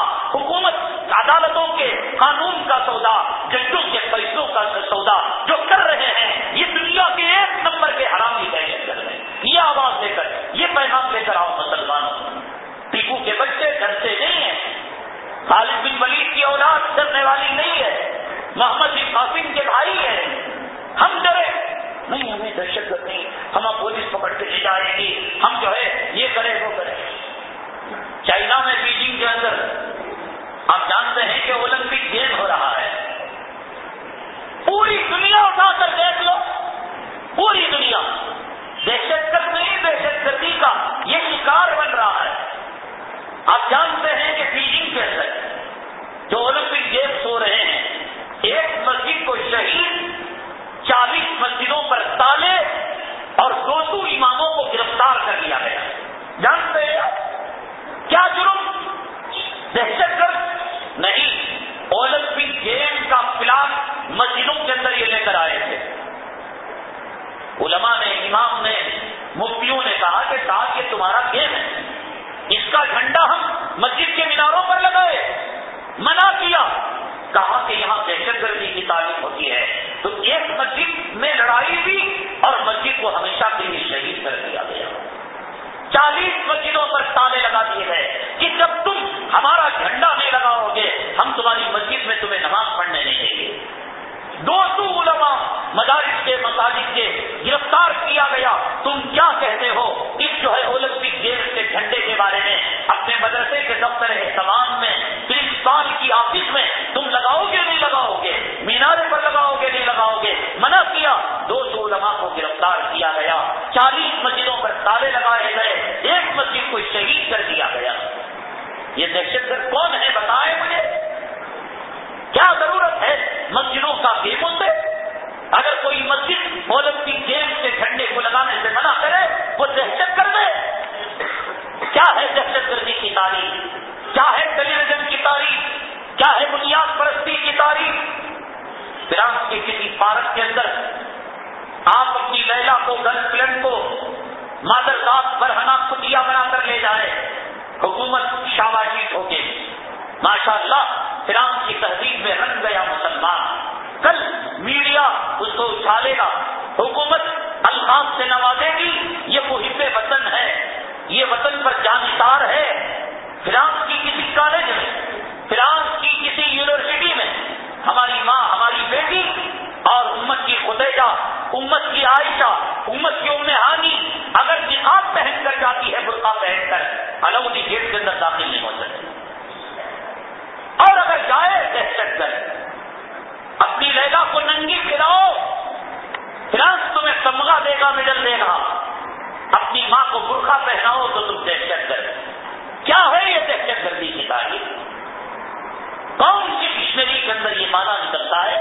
Speaker 1: عدالتوں کے قانون کا سودا ججوں کے پیسوں کا سودا جو کر رہے ہیں، یہ دنیا کے ایک نمبر کے حرامی دہشت کر رہے ہیں۔ یہ آواز لے کر، یہ پیغام لے کر آؤ مسلمانوں۔ ٹیپو کے بچے ڈرتے نہیں ہیں۔ خالد بن ولید کی اولاد ڈرنے والی نہیں ہے۔ محمد بن قاسم کے بھائی ہیں۔ ہم ڈرے۔ نہیں، ہمیں دہشت گرد نہیں۔ ہم پولیس پکڑ کے لے جائے گی ہم جو ہے، یہ کرے وہ کرے چائنا میں بیجنگ کے اندر آپ جانتے ہیں کہ اولمپک گیم ہو رہا ہے۔ پوری دنیا اٹھا کر دیکھ لو۔ پوری دنیا۔ دہشت گرد نہیں، دہشت گردی کا یہ شکار بن رہا ہے۔ آپ جانتے ہیں کہ بیجنگ کے اندر جو اولمپک گیمس ہو رہے ہیں، ایک مسجد کو شہید، چالیس مسجدوں پر تالے اور دو سو اماموں کو گرفتار کر لیا گیا۔ جانتے ہیں؟ کیا جرم؟ دہشت گرد نہیں اولمپک گیم کا پلان مسجدوں کے اندر یہ لے کر آئے تھے۔ علماء نے، امام نے، مفتیوں نے کہا کہ صاحب یہ تمہارا گیم ہے۔ اس کا جھنڈا ہم مسجد کے میناروں پر لگائے، منع کیا۔ کہا کہ یہاں دہشت گردی کی تعلیم ہوتی ہے۔ تو ایک مسجد میں لڑائی ہوئی اور مسجد کو ہمیشہ کے لیے شہید کر دیا گیا۔ چالیس مسجدوں پر تالے لگا دیے گئے کہ جب تم ہمارا جھنڈا نہیں لگاؤ گے، ہم تمہاری مسجد میں تمہیں نماز پڑھنے نہیں دیں گے۔ دو سو علماء مدارس کے، مساجد کے گرفتار کیا گیا۔ تم کیا کہتے ہو؟ اس جو ہے اولمپک گیمز کے جھنڈے کے بارے میں، اپنے مدرسے کے دفتر احتمام میں پرنسپال کی آفس میں تم لگاؤ گے، نہیں لگاؤ گے؟ مینارے پر لگاؤ گے، نہیں لگاؤ گے؟ منع کیا۔ دو سو علماء کو گرفتار کیا گیا۔ چالیس مسجدوں پر تالے لگائے گئے۔ ایک مسجد کو شہید کر دیا گیا۔ یہ دہشت گرد کون ہے؟ بتائے مجھے۔ کیا ضرورت ہے مسجدوں کا گیموں سے اگر کوئی مسجد اولمپک گیم کے جھنڈے کو لگانے سے منع کرے، وہ دہشت کر دے کیا ہے دہشت گردی کی تاریخ؟ کیا ہے ٹیلی ویژن کی تاریخ؟ کیا ہے بنیاد پرستی کی تاریخ؟ فرانس کے کسی پارک کے اندر آپ اپنی لیلا کو گرل فرینڈ کو، مادر داد برہنا کتیا بنا کر لے جائے حکومت شاباشی ہو کے ماشاء اللہ فرانس کی تہذیب میں رنگ گیا مسلمان۔ کل میڈیا اس کو اچھالے گا۔ حکومت الفاظ سے نوازے گی۔ یہ محب وطن ہے۔ یہ وطن پر جانکار ہے۔ فرانس کی کسی کالج میں فرانس کی کسی یونیورسٹی میں ہماری ماں، ہماری بیٹی اور امت کی خدیجہ، امت کی عائشہ، امت کی امانی اگر نقاب پہن کر جاتی ہے برقع پہن کر الودی گیٹ کے اندر داخل نہیں ہو سکتی اور جائے دہشت گرد اپنی لہلا کو ننگی کھلاؤ۔ فرانس تمہیں سمگا دے گا میڈل دے گا اپنی ماں کو برقع پہناؤ تو تم دہشت گرد کیا ہے یہ دہشت گردی کی تعلیم کون سی ڈکشنری کے اندر یہ مانا نکلتا ہے؟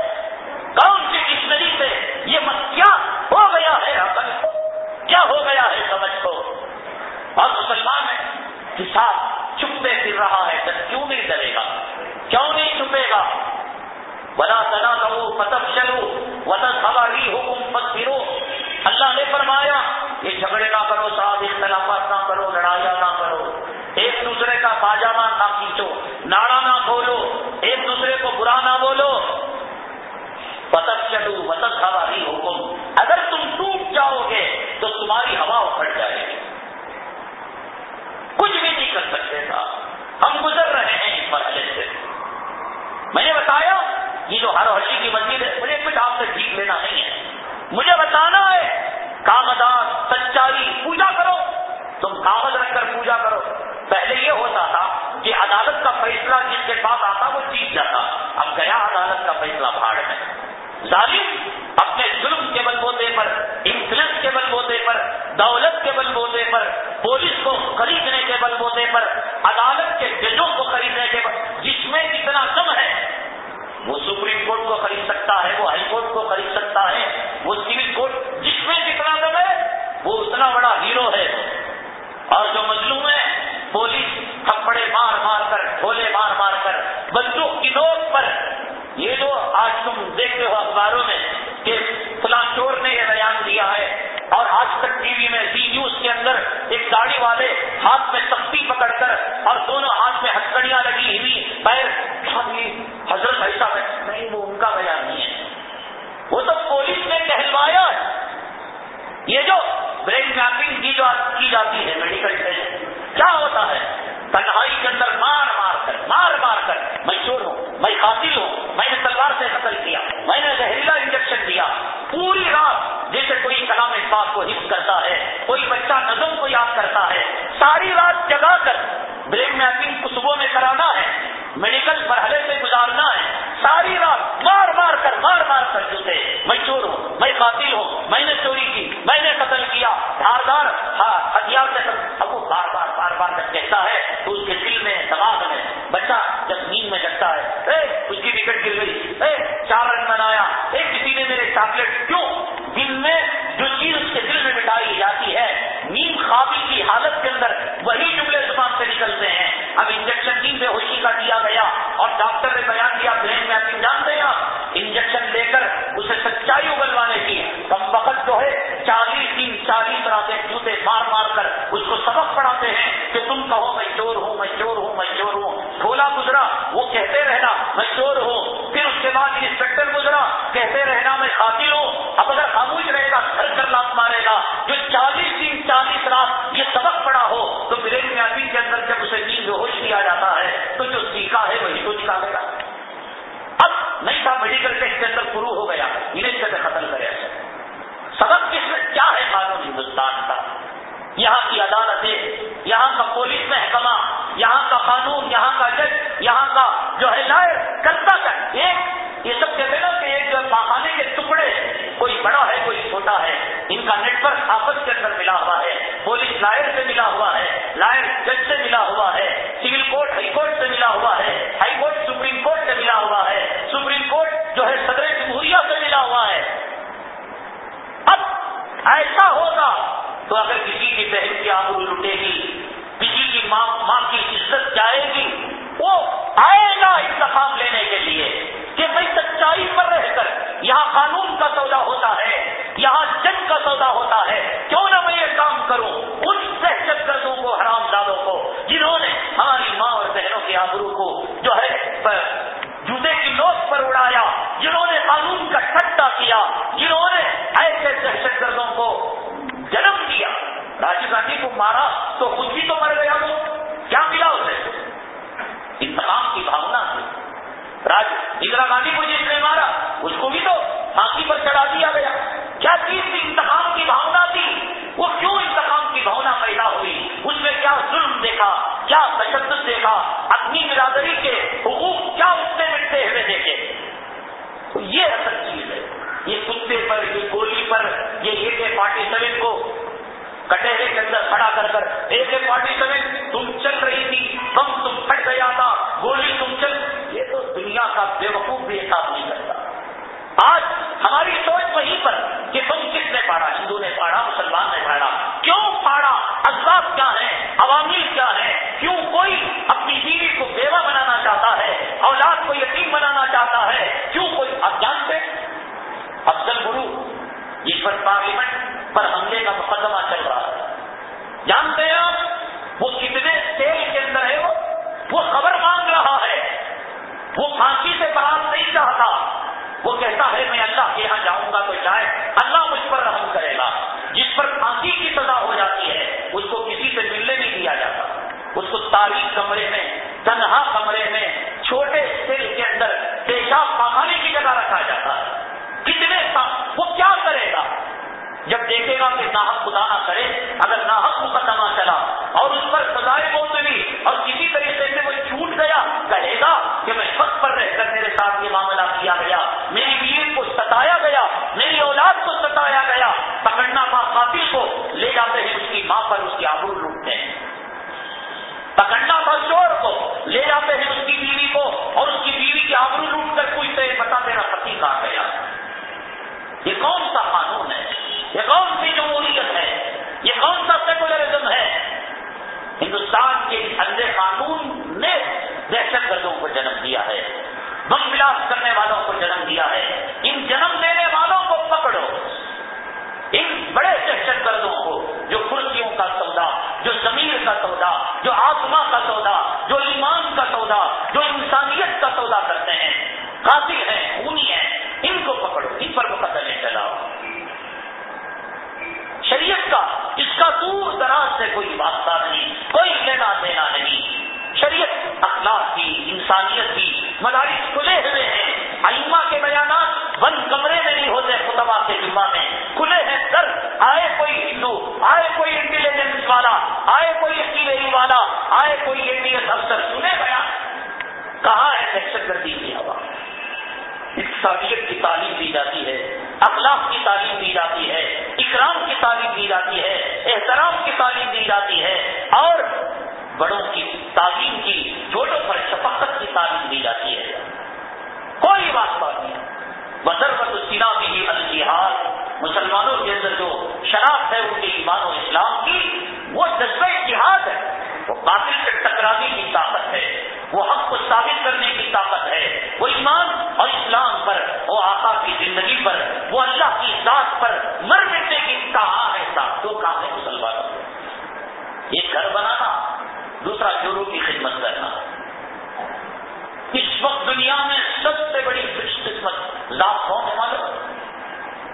Speaker 1: کون سی ڈکشنری سے یہ مت کیا ہو گیا ہے عقل؟ کو کیا ہو گیا ہے سمجھ کو؟ اور مسلمان ہے کسان چھپتے پھر رہا ہے تو کیوں نہیں ڈرے گا؟ کیوں نہیں چھپے گا بنا تنا کرو فتب چلو وطن ہماری حکم پت پھرو اللہ نے فرمایا، یہ جھگڑے نہ کرو صاحب اختلافات نہ کرو، لڑائیاں نہ کرو۔ ایک دوسرے کا پاجامہ نہ کھینچو، ناڑا نہ کھولو، ایک دوسرے کو برا نہ بولو۔ پتک چلو وطن ہماری حکم اگر تم ٹوٹ جاؤ گے، تو تمہاری ہوا اکھڑ جائے گی۔ کچھ بھی نہیں کر سکتے تھا۔ ہم گزر رہے ہیں اس مرحلے سے۔ میں نے بتایا، یہ جو ہر ہرشی کی مسجد ہے، مجھے کچھ آپ سے ٹھیک لینا نہیں ہے۔ مجھے بتانا ہے کامدار سچائی، پوجا کرو۔ تم کاغذ رکھ کر پوجا کرو۔ پہلے یہ ہوتا تھا کہ عدالت کا فیصلہ جس کے پاس آتا وہ جیت جاتا۔ اب گیا عدالت کا فیصلہ بھاڑ میں۔ ظالم اپنے ظلم کے بل بوتے پر انفلنس کے بل بوتے پر، دولت کے بل بوتے پر، پولیس کو خریدنے کے بل بوتے پر، عدالت کے ججوں کو خریدنے کے بل، جس میں اتنا کم ہے، وہ سپریم کورٹ کو خرید سکتا ہے، وہ ہائی کورٹ کو خرید سکتا ہے، وہ سول کورٹ، جس میں جتنا کم ہے، وہ اتنا بڑا ہیرو ہے۔ اور جو مظلوم ہے پولیس تھپڑے مار مار کر ڈھولے مار مار کر، بندوق کی نوک پر، یہ جو آج تم دیکھتے ہو اخباروں میں کہ فلاں چور نے یہ بیان دیا ہے اور آج تک ٹی وی میں، زی نیوز کے اندر ایک گاڑی والے ہاتھ میں تختی پکڑ کر اور دونوں ہاتھ میں ہتکڑیاں لگی ہوئی پیر حضرت ایسا نہیں، وہ ان کا بیان نہیں ہے۔ وہ تو پولیس نے کہلوایا۔ ہے یہ جو برین میپنگ کی جو کی جاتی ہے میڈیکل ٹیسٹ کیا ہوتا ہے؟ تنہائی کے اندر مار مار کر، مار مار کر، میں چور ہوں، میں قاتل ہوں، میں نے تلوار سے قتل کیا، میں نے زہریلا انجیکشن دیا، پوری رات جیسے کوئی کلام اقبال کو حفظ کرتا ہے، کوئی بچہ نظم کو یاد کرتا ہے، ساری رات جگا کر برین میپنگ کو صبح میں کرانا ہے میڈیکل مرحلے سے گزارنا ہے۔ ساری رات مار مار کر مار مار کر جوتے۔ میں ہوں میں قاتل ہوں میں نے چوری کی میں نے قتل کیا۔ دھاردار ہاں، ہتھیار سے اب وہ بار بار بار بار جب کہتا ہے تو اس کے دل میں دماغ میں بچہ جب نیند میں جگتا ہے۔ اے اس کی ٹکٹ گر گئی۔ اے چار رن بنایا اے کسی نے میرے چاکلیٹ کیوں؟ دل میں جو چیز اس کے دل میں مٹائی جاتی ہے نیند خوابی کی حالت کے اندر وہی جملے زبان سے نکلتے ہیں۔ اب انجیکشن تین بے ہوشی کا دیا گیا اور ڈاکٹر نے بیان کیا برین میں آپ جانتے ہیں انجیکشن لے کر اسے سچائی اگلوانے کی۔ کم وقت جو ہے، چالیس دن، چالیس راتیں جوتے مار مار کر اس کو سبق پڑھاتے ہیں کہ تم کہو، میں چور ہوں، میں چور ہوں، میں چور ہوں۔ کھولا گزرا، وہ کہتے رہنا، میں چور ہوں۔ پھر اس کے بعد انسپیکٹر گزرا، کہتے رہنا، میں قاتل ہوں۔ اب اگر خاموش رہے گا گھر کر لات مارے گا۔ جو چالیس دن، چالیس رات یہ سبق پڑا ہو تو برین میاپی کے اندر جب اسے نیند ہوش دیا جاتا ہے تو جو سیکھا ہے وہی تو نکالے گا اب نہیں تھا میڈیکل ٹیسٹ کے اندر شروع ہو گیا انہیں سے ختم کرے۔ سبق کس میں؟ کیا ہے قانون ہندوستان کا؟ یہاں کی عدالتیں، یہاں کا پولیس محکمہ، یہاں کا قانون، یہاں کا جج، یہاں کا جو ہے لائر، کرتا کر ایک، یہ سب کہتے نا کہ ایک جو پاخانے کے ٹکڑے، کوئی بڑا ہے، کوئی چھوٹا ہے، ان کا نیٹ ورک آپس کے اندر ملا ہوا ہے، پولیس لائر سے ملا ہوا ہے، لائر جج سے ملا ہوا ہے، سول کورٹ، ہائی کورٹ سے ملا ہوا ہے، ہائی کورٹ ایسا ہوگا تو اگر کسی کی بہن کی آبرو لٹے گی، کسی کی ماں ماں کی عزت جائے گی، وہ آئے گا انتخاب لینے کے لیے کہ میں سچائی پر رہ کر یہاں قانون کا سودا ہوتا ہے، یہاں جنگ کا سودا ہوتا ہے، کیوں نہ میں یہ کام کروں ان دہشت گردوں کو، حرام دادوں کو، جنہوں نے ہماری ماں اور بہنوں کی آبرو کو جو ہے پر اڑایا، جنہوں نے قانون کا ٹھٹا کیا، جنہوں نے ایسے دہشت گردوں کو جنم دیا۔ راجیو گاندھی کو مارا تو خود بھی تو مر گیا وہ۔ کیا ملا اسے؟ انتقام کی بھاونا سے۔ راج اندرا گاندھی کو جس نے مارا، اس کو بھی تو پھانسی پر چڑھا دیا گیا۔ کیا چیز تھی انتقام کی بھاونا تھی؟ وہ کیوں انتقام کی بھاونا پیدا ہوئی؟ اس میں کیا ظلم دیکھا؟ کیا تشدد دیکھا؟ اپنی برادری کے حقوق کیا اس نے مٹتے ہوئے دیکھے؟ یہ اصل چیز ہے۔ یہ کتے پر، یہ گولی پر، یہ اے کے فارٹی سیون کو کٹہرے کے اندر کھڑا کر کر، اے کے فارٹی سیون، تم چل رہی تھی، بم تم پھٹ گیا تھا، گولی تم چل۔ یہ تو دنیا کا بے وقوف بھی احساس نہیں کرتا۔ آج ہماری سوچ وہیں پر کہ تم کس نے پاڑا؟ ہندو نے پاڑا، مسلمان نے پاڑا۔ کیوں پاڑا؟ اسباب کیا ہے عوامی کیا ہے کیوں کوئی اپنی بیوی کو بیوہ بنانا چاہتا ہے؟ اولاد کو یتیم بنانا چاہتا ہے؟ کیوں کوئی آپ جانتے؟ افضل گرو، جس پر پارلیمنٹ پر حملے کا مقدمہ چل رہا ہے۔ جانتے ہیں آپ؟ وہ کتنے تیل کے اندر ہے وہ؟ خبر مانگ رہا ہے۔ وہ پھانسی سے برات نہیں چاہتا۔ وہ کہتا ہے، میں اللہ کے یہاں جاؤں گا تو شاید اللہ مجھ پر رحم کرے گا۔ جس پر پھانسی کی سزا ہو جاتی ہے، اس کو کسی سے ملنے نہیں دیا جاتا۔ اس کو تاریخ کمرے میں، تنہا کمرے میں، چھوٹے سیل کے اندر، پیشاب پاخانے کی جگہ رکھا جاتا ہے۔ کتنے وہ کیا کرے گا؟ جب دیکھے گا کہ ناحق خدا نہ کرے، اگر ناحق مقدمہ چلا اور اس پر سزائے بہت ملی اور کسی طریقے سے وہ چھوٹ گیا، کہے گا کہ میں شخص پر رہ کر میرے ساتھ یہ معاملہ کیا گیا۔ میری بیوی کو ستایا گیا، میری اولاد کو ستایا گیا۔ پکڑنا تھا قاتل کو لے جاتے ہیں اس کی ماں پر اس کی آبرو لوٹتے ہیں۔ پکڑنا تھا چور کو لے جاتے ہیں اس کی بیوی کو اور اس کی بیوی کی آبرو لوٹ کر پوچھتے ہیں بتا دینا پتی کہاں گیا۔ یہ کون سا قانون ہے؟ یہ کون سی جمہوریت ہے؟ یہ کون سا سیکولرزم ہے؟ ہندوستان کے اندھے قانون نے دہشت گردوں کو جنم دیا ہے، بم ولاس کرنے والوں کو جنم دیا ہے۔ ان جنم دینے والوں کو پکڑو۔ ان بڑے دہشت گردوں کو جو کرسیوں کا سودا، جو زمین کا سودا، جو آتما کا سودا، جو ایمان کا سودا، جو انسانیت کا سودا کرتے ہیں۔ قاتل ہیں، خونی ہیں۔ ان کو پکڑو، ان پر مقدمے چلاؤ۔ شریعت کا، اس کا دور دراز سے کوئی واسطہ نہیں، کوئی لینا دینا نہیں۔ شریعت اخلاق کی، انسانیت کی مدارس کھلے ہوئے ہیں۔ ائمہ کے بیانات بند کمرے میں نہیں ہوتے، خطبہ کے جمعہ میں۔ کھلے ہیں سر آئے کوئی ہندو، آئے کوئی انٹیلیجنس والا، آئے کوئی سی والا، آئے کوئی اے ڈی ایس افسر۔ سنے بیان۔ کہاں ہے دہشت گردی کی ہوا؟ اقتصادیت کی تعلیم دی جاتی ہے، اخلاق کی تعلیم دی جاتی ہے، اکرام کی تعلیم دی جاتی ہے، احترام کی تعلیم دی جاتی ہے، اور بڑوں کی تعلیم کی چھوٹوں پر شفقت کی تعلیم دی جاتی ہے۔ کوئی بات بات نہیں۔ بدربت السینا بھی الجہاد مسلمانوں کے اندر جو شناخت ہے، ان کے ایمان و اسلام کی وہ جذبہ جہاد ہے۔ وہ باطل سے ٹکرانے کی طاقت ہے۔ وہ حق کو ثابت کرنے کی طاقت ہے۔ وہ ایمان اور اسلام پر، وہ آقا کی زندگی پر، وہ اللہ کی ذات پر مر مٹنے کی کہاں ہے۔ صاحب دو ہے مسلمانوں کو ایک گھر بنانا، دوسرا چوروں کی خدمت کرنا۔ اس وقت دنیا میں سب سے بڑی خوش قسمت لاکھ کون ہے معلوم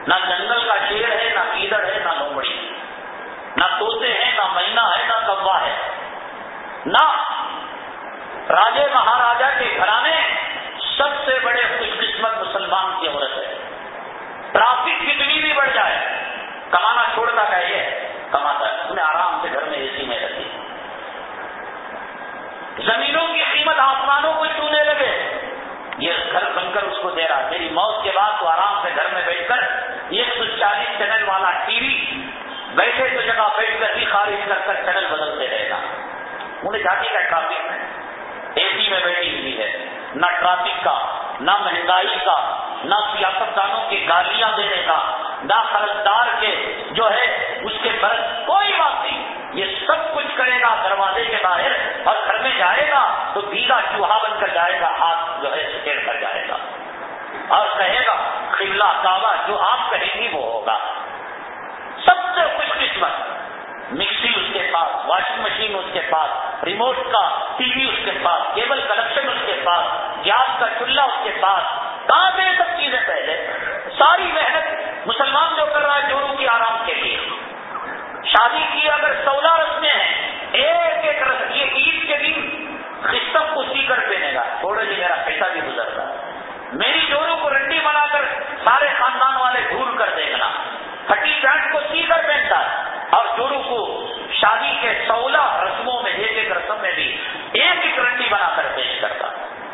Speaker 1: نہ جنگل کا شیر ہے، نہ کیدڑ ہے، نہ لومڑی۔ نہ توتے ہیں، نہ مہینہ ہے، نہ کبا ہے۔ نہ راجے مہاراجا کے گھرانے سب سے بڑے خوش قسمت مسلمان کی عورت ہے۔ ٹرافک کتنی بھی بڑھ جائے، کمانا چھوڑتا کا یہ کماتا ہے۔ انہیں آرام سے گھر میں اے سی میں رکھی زمینوں کی قیمت آسمانوں کو چھونے لگے۔ یہ گھر بن کر اس کو دے رہا میری موت کے بعد تو آرام سے گھر میں بیٹھ کر ایک سو چالیس چینل والا ٹی وی بیٹھے تو جگہ بیٹھ کر ہی خارج کر کر چینل بدلتے رہے گا۔ انہیں جاتی کا ٹرافک میں اے سی میں بیٹھی ہوئی ہے۔ نہ ٹرافک کا، نہ مہنگائی کا، نہ سیاست دانوں کی گالیاں دینے کا، نہ خرچدار کے جو ہے اس کے برس کوئی بات نہیں۔ یہ سب کچھ کرے گا دروازے کے باہر اور گھر میں جائے گا تو دیگا چوہا بن کر جائے گا، ہاتھ جو ہے سکیڑ کر جائے گا۔ اور کہے گا قبلہ کعبہ جو آپ کہیں گی وہ ہوگا۔ سب سے خوش قسمت مکسی اس کے پاس، واشنگ مشین اس کے پاس، ریموٹ کا ٹی وی اس کے پاس، کیبل کنیکشن اس کے پاس، گیس کا چولہا اس کے پاس کہاں سے سب چیزیں پہلے، ساری محنت مسلمان جو کر رہا ہے جورو کی آرام کے لیے۔ شادی کی اگر سولہ رسمیں ہیں، ایک ایک رسم، یہ عید کے دن خستم کو سی کر پہنے گا تھوڑا جی میرا پیسہ بھی گزرتا ہے میری جورو کو رنڈی بنا کر سارے خاندان والے دھول کر دیکھنا۔ پھٹی پینٹ کو سی کر پہنتا اور جورو کو شادی کے سولہ رسموں میں ایک ایک رسم میں بھی ایک ایک رنڈی بنا کر پیش کرتا۔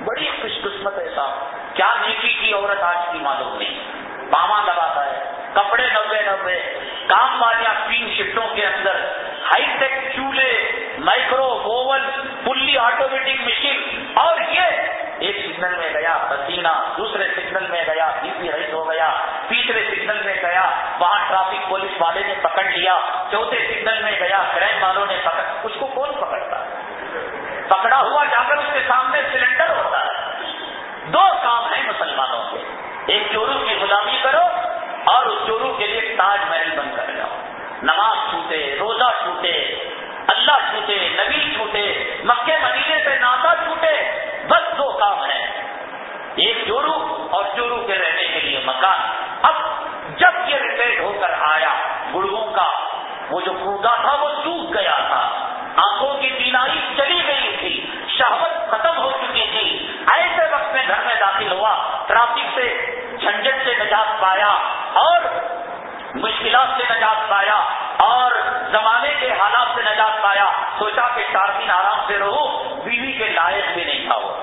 Speaker 1: بڑی خوش قسمت ہے صاحب۔ کیا نیکی کی عورت آج کی معلوم نہیں۔ پاما لگاتا ہے، کپڑے نبے نبے کام والیاں تین شفٹوں کے اندر ہائی ٹیک چولہے micro oven fully automatic machine اور یہ ایک سگنل میں گیا، پسینہ، دوسرے سگنل میں گیا بی پی رائس ہو گیا، تیسرے سگنل میں گیا وہاں ٹرافک پولیس والے نے پکڑ لیا، چوتھے سگنل میں گیا کرائم والوں نے پکڑ، اس کو کون پکڑتا؟ پکڑا ہوا جا کر اس کے سامنے سلنڈر ہوتا ہے۔ دو کام ہیں مسلمانوں کے، ایک چورو کی غلامی کرو اور اس چورو کے لیے تاج محل بند کر جاؤ۔ نماز چھوٹے، روزہ چھوٹے، اللہ چھوٹے، نبی چھوٹے مکے مدینے سے ناتا چھوٹے، بس دو کام ہیں۔ ایک چورو اور چورو کے رہنے کے لیے مکان۔ اب جب یہ ریپیٹ ہو کر آیا گڑوں کا، وہ جو کودا تھا وہ سوکھ گیا تھا۔ آنکھوں کی بینائی چلی گئی تھی، شہوت ختم ہو چکی تھی۔ ایسے وقت میں گھر میں داخل ہوا ٹرافک سے جھنجٹ سے نجات پایا اور مشکلات سے نجات پایا اور زمانے کے حالات سے نجات پایا، سوچا کہ چار دن آرام سے رہو، بیوی کے لائق بھی نہیں تھا وہ۔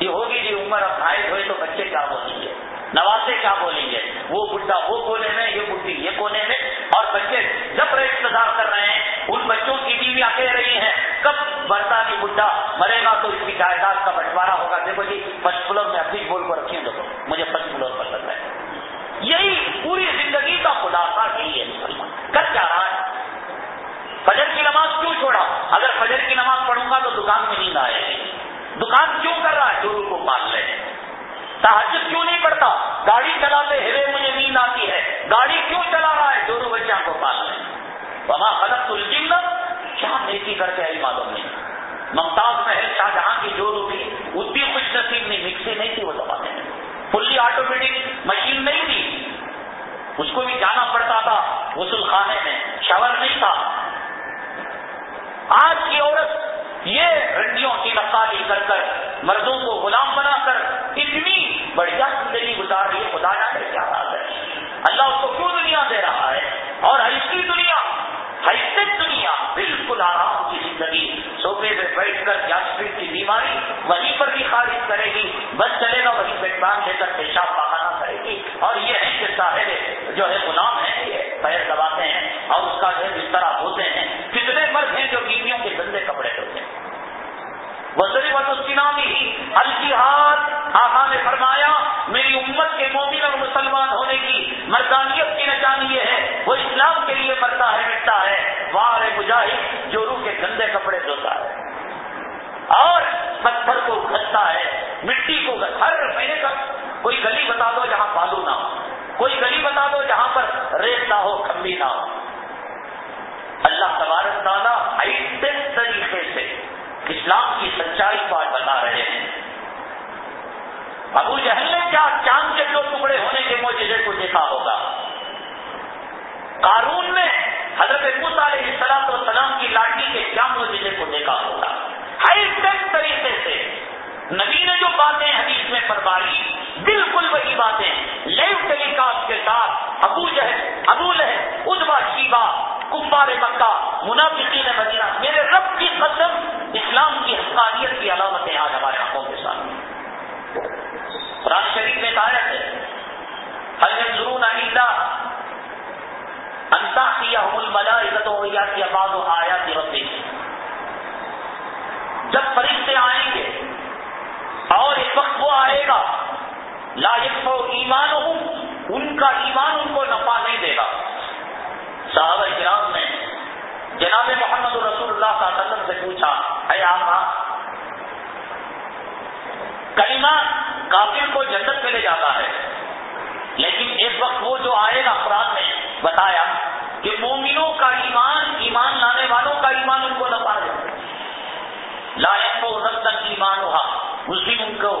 Speaker 1: یہ ہوگی جی عمر، اب حائد ہوئے تو بچے کیا بولیں گے؟ نوازے کیا بولیں گے؟ وہ بڈھا وہ کونے میں، یہ بڈھی یہ کونے میں۔ اور بچے جب انتظار کر رہے ہیں، ان بچوں کی بیویاں کہہ رہی ہیں، کب برتا کی بڈھا؟ مرے گا تو اس کی جائیداد کا بنٹوارا ہوگا۔ دیکھو جی پچ فلور میں اپنی بول کو رکھیے دیکھو، مجھے پچ فلور پسند ہے یہی پوری زندگی کا خلاصہ یہی ہے مسلمان کر کیا رہا ہے۔ فجر کی نماز کیوں چھوڑا؟ اگر فجر کی نماز پڑھوں گا تو دکان میں نیند آئے گی۔ دکان کیوں کر رہا ہے؟ چورو کو پال لے۔ تحجد کیوں نہیں پڑتا گاڑی چلاتے ہوئے مجھے نیند آتی ہے۔ گاڑی کیوں چلا رہا ہے؟ چورو بچہ کو پال لے۔ وہاں غلط الجم کیا نیکی کرتے ہیں معلوم نہیں ممتاز محل شاہ جہاں کی جو روپی اتنی خوش نصیب نہیں، مکسی نہیں تھی وہ زمانے میں۔ فلی آٹومیٹک مشین نہیں تھی۔ اس کو بھی جانا پڑتا تھا۔ غسل خانے میں شور نہیں تھا۔ آج کی عورت یہ رنڈیوں کی نقالی کر کر، مردوں کو غلام بنا کر اتنی بڑھیا زندگی گزار رہی ہے، خدا جانے کیا بات ہے۔ اللہ اس کو کیوں دنیا دے رہا ہے؟ اور ایسی دنیا۔ حیثیت دنیا بالکل آرام کی زندگی۔ سوفے پہ بیٹھ کر جاسپیٹ کی بیماری وہیں پر بھی خارج کرے گی۔ بس چلے گا، وہیں پہ بان لے کر پیشاب پہانا کرے گی۔ اور یہ ہے کہ ساحل جو ہے غلام ہے، یہ پیر دباتے ہیں اور اس کا جو ہے طرح ہوتے ہیں۔ کتنے مرد ہیں جو بیویوں کے گندے وزری وط ہی، الجہاد، آقا نے فرمایا، میری امت کے مومن اور مسلمان ہونے کی مردانیت کی نشانی یہ ہے، وہ اسلام کے لیے مرتا ہے، مٹتا ہے۔ وار مجاہد جو روح کے گندے کپڑے دھوتا ہے۔ اور پتھر کو گھستا ہے، مٹی کو ہر مہینے کا کوئی گلی بتا دو جہاں بالو نہ ہو۔ کوئی گلی بتا دو جہاں پر ریت نہ ہو کمبی نہ ہو۔ اللہ تبارک تعالیٰ ایسے طریقے سے اسلام کی سچائی کو آج بتا رہے ہیں۔ ابو جہل نے کیا؟ چاند کے دو ٹکڑے ہونے کے موجودے کو دیکھا ہوگا۔ قارون نے حضرت علیہ السلام و سلام کی لاٹھی کے کیا موجودے کو دیکھا ہوگا؟ ہر ایک طریقے سے۔ نبی نے جو باتیں حدیث میں فرمائی، بالکل وہی باتیں۔ لیو ٹیلی کاسٹ کے ساتھ ابو جہد ابو لہ ادبا شیبا کمبار مکہ، منافقین مدینہ، میرے رب کی قسم، اسلام کی حقانیت کی علامتیں آج ہمارے آنکھوں کے سامنے قرآن شریف میں کہا ہے حضرت ضرور علیدہ انتا کیا ملا عزت ہو یا کی آباد و آیا کی جب فرشتے آئیں گے، اور اس وقت وہ آئے گا لاجک ایمان ہوں ان کا ایمان ان کو نفع نہیں دے گا۔ صحابہ کرام نے جناب محمد رسول اللہ صلی اللہ علیہ وسلم سے پوچھا، اے آقا، کلمہ کافر کو جنت میں لے جاتا ہے، لیکن ایک وقت وہ جو آئے گا قرآن نے بتایا کہ مومنوں کا ایمان ایمان لانے والوں کا ایمان ان کو نہ پائے لائق کو رقص ایمان ہوا مسلم ان کو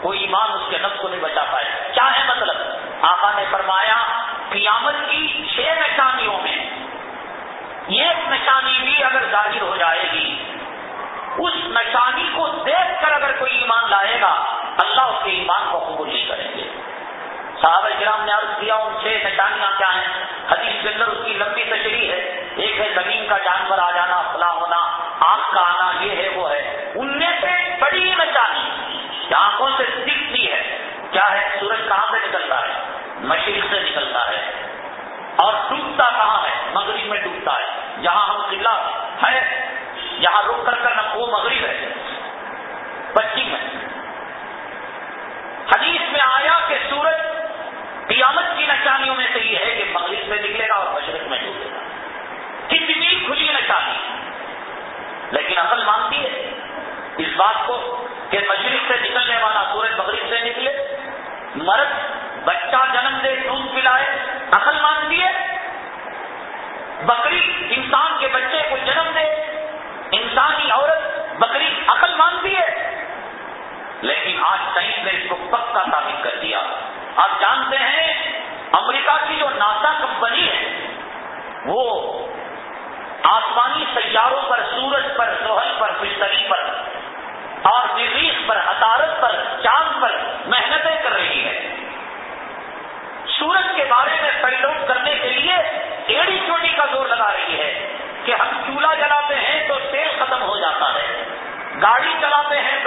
Speaker 1: کوئی ایمان اس کے نفس کو نہیں بچا پائے۔ کیا ہے مطلب؟ آقا نے فرمایا قیامت کی چھ نشانیوں میں ایک نشانی بھی اگر ظاہر ہو جائے گی، اس نشانی کو دیکھ کر اگر کوئی ایمان لائے گا، اللہ اس کے ایمان کو قبول نہیں کریں گے۔ صحابہ کرام نے عرض کیا، ان چھ نشانیاں کیا ہیں؟ حدیث کے اندر اس کی لمبی تشریح ہے۔ ایک ہے زمین کا جانور آ جانا، فلاں ہونا آنکھ کا آنا، یہ ہے، وہ ہے۔ ان میں سے بڑی نشانی آنکھوں سے دکھتی ہے، کیا ہے؟ سورج کہاں سے نکلتا ہے؟ مشرق سے نکلتا ہے اور ڈوبتا کہاں ہے؟ مغرب میں ڈوبتا ہے۔ جہاں ہم قلعہ ہے، جہاں رک کر کر وہ مغرب ہے۔ پچھم میں۔ حدیث میں آیا کہ سورج قیامت کی نشانیوں میں سے یہ ہے کہ مغرب سے نکلے گا اور مشرق میں ڈوبے گا۔ کتنی کھلی نشانی۔ لیکن اصل مانتی ہے۔ اس بات کو کہ مشرق سے نکلنے والا سورج مغرب سے نکلے، مرد بچہ جنم دے دودھ پلائے، عقل مانتی ہے بکری انسان کے بچے کو جنم دے۔ انسانی عورت بکری عقل مانتی ہے لیکن آج سائنس نے اس کو پکا ثابت کر دیا۔ آپ جانتے ہیں، امریکہ کی جو ناسا کمپنی ہے، وہ آسمانی سیاروں پر، سورج پر سوہل پر پشتری پر اور مریخ پر عطارت پر، چاند پر محنتیں کر رہی ہے۔ سورج کے بارے میں پریلوٹ کرنے کے لیے ایڑی چوٹی کا زور لگا رہی ہے کہ ہم چولہا جلاتے ہیں تو تیل ختم ہو جاتا ہے، گاڑی چلاتے ہیں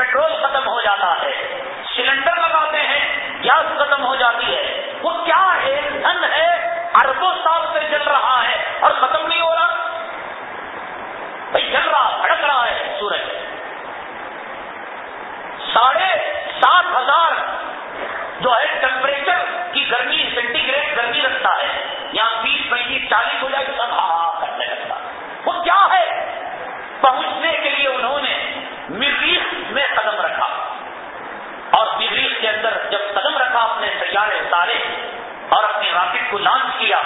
Speaker 1: کو لانچ کیا۔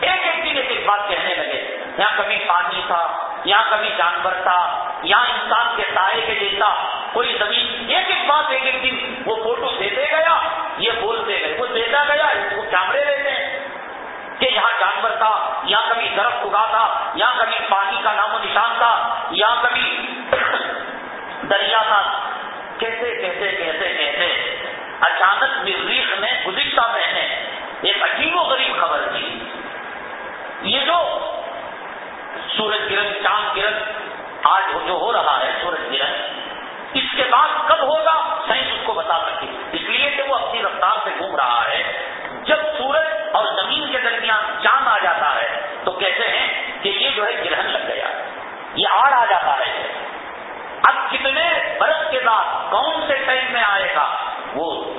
Speaker 1: ایک ایک دن ایک ایک بات کہنے لگے، یہاں کبھی پانی تھا، یہاں کبھی جانور تھا، یہاں انسان کے سائے کے جیسا کوئی زمین۔ ایک ایک بات، ایک ایک دن وہ فوٹو دیتے گیا، یہ بولتے گئے، وہ دیتا گیا، اس کو کیمرے لیتے ہیں کہ یہاں جانور تھا، یہاں کبھی درخت اگا تھا، یہاں کبھی پانی کا نام و نشان تھا، یہاں کبھی دریا تھا۔ کیسے کیسے کیسے کیسے اچانک مریخ نے گزشتہ مہینے ایک عجیب و غریب خبر دی جی۔ یہ جو سورج گرہن، چاند گرہن آج جو ہو رہا ہے، سورج گرہن، اس کے بعد کب ہوگا؟ سائنس اس کو بتا سکتی اس لیے کہ وہ اپنی رفتار سے گھوم رہا ہے۔ جب سورج اور زمین کے درمیان چاند آ جاتا ہے، تو کہتے ہیں کہ یہ جو ہے گرہن لگ گیا۔ یہ آڑ آ جاتا ہے۔ اب کتنے برس کے بعد کون سے ٹائم میں آئے گا؟ وہ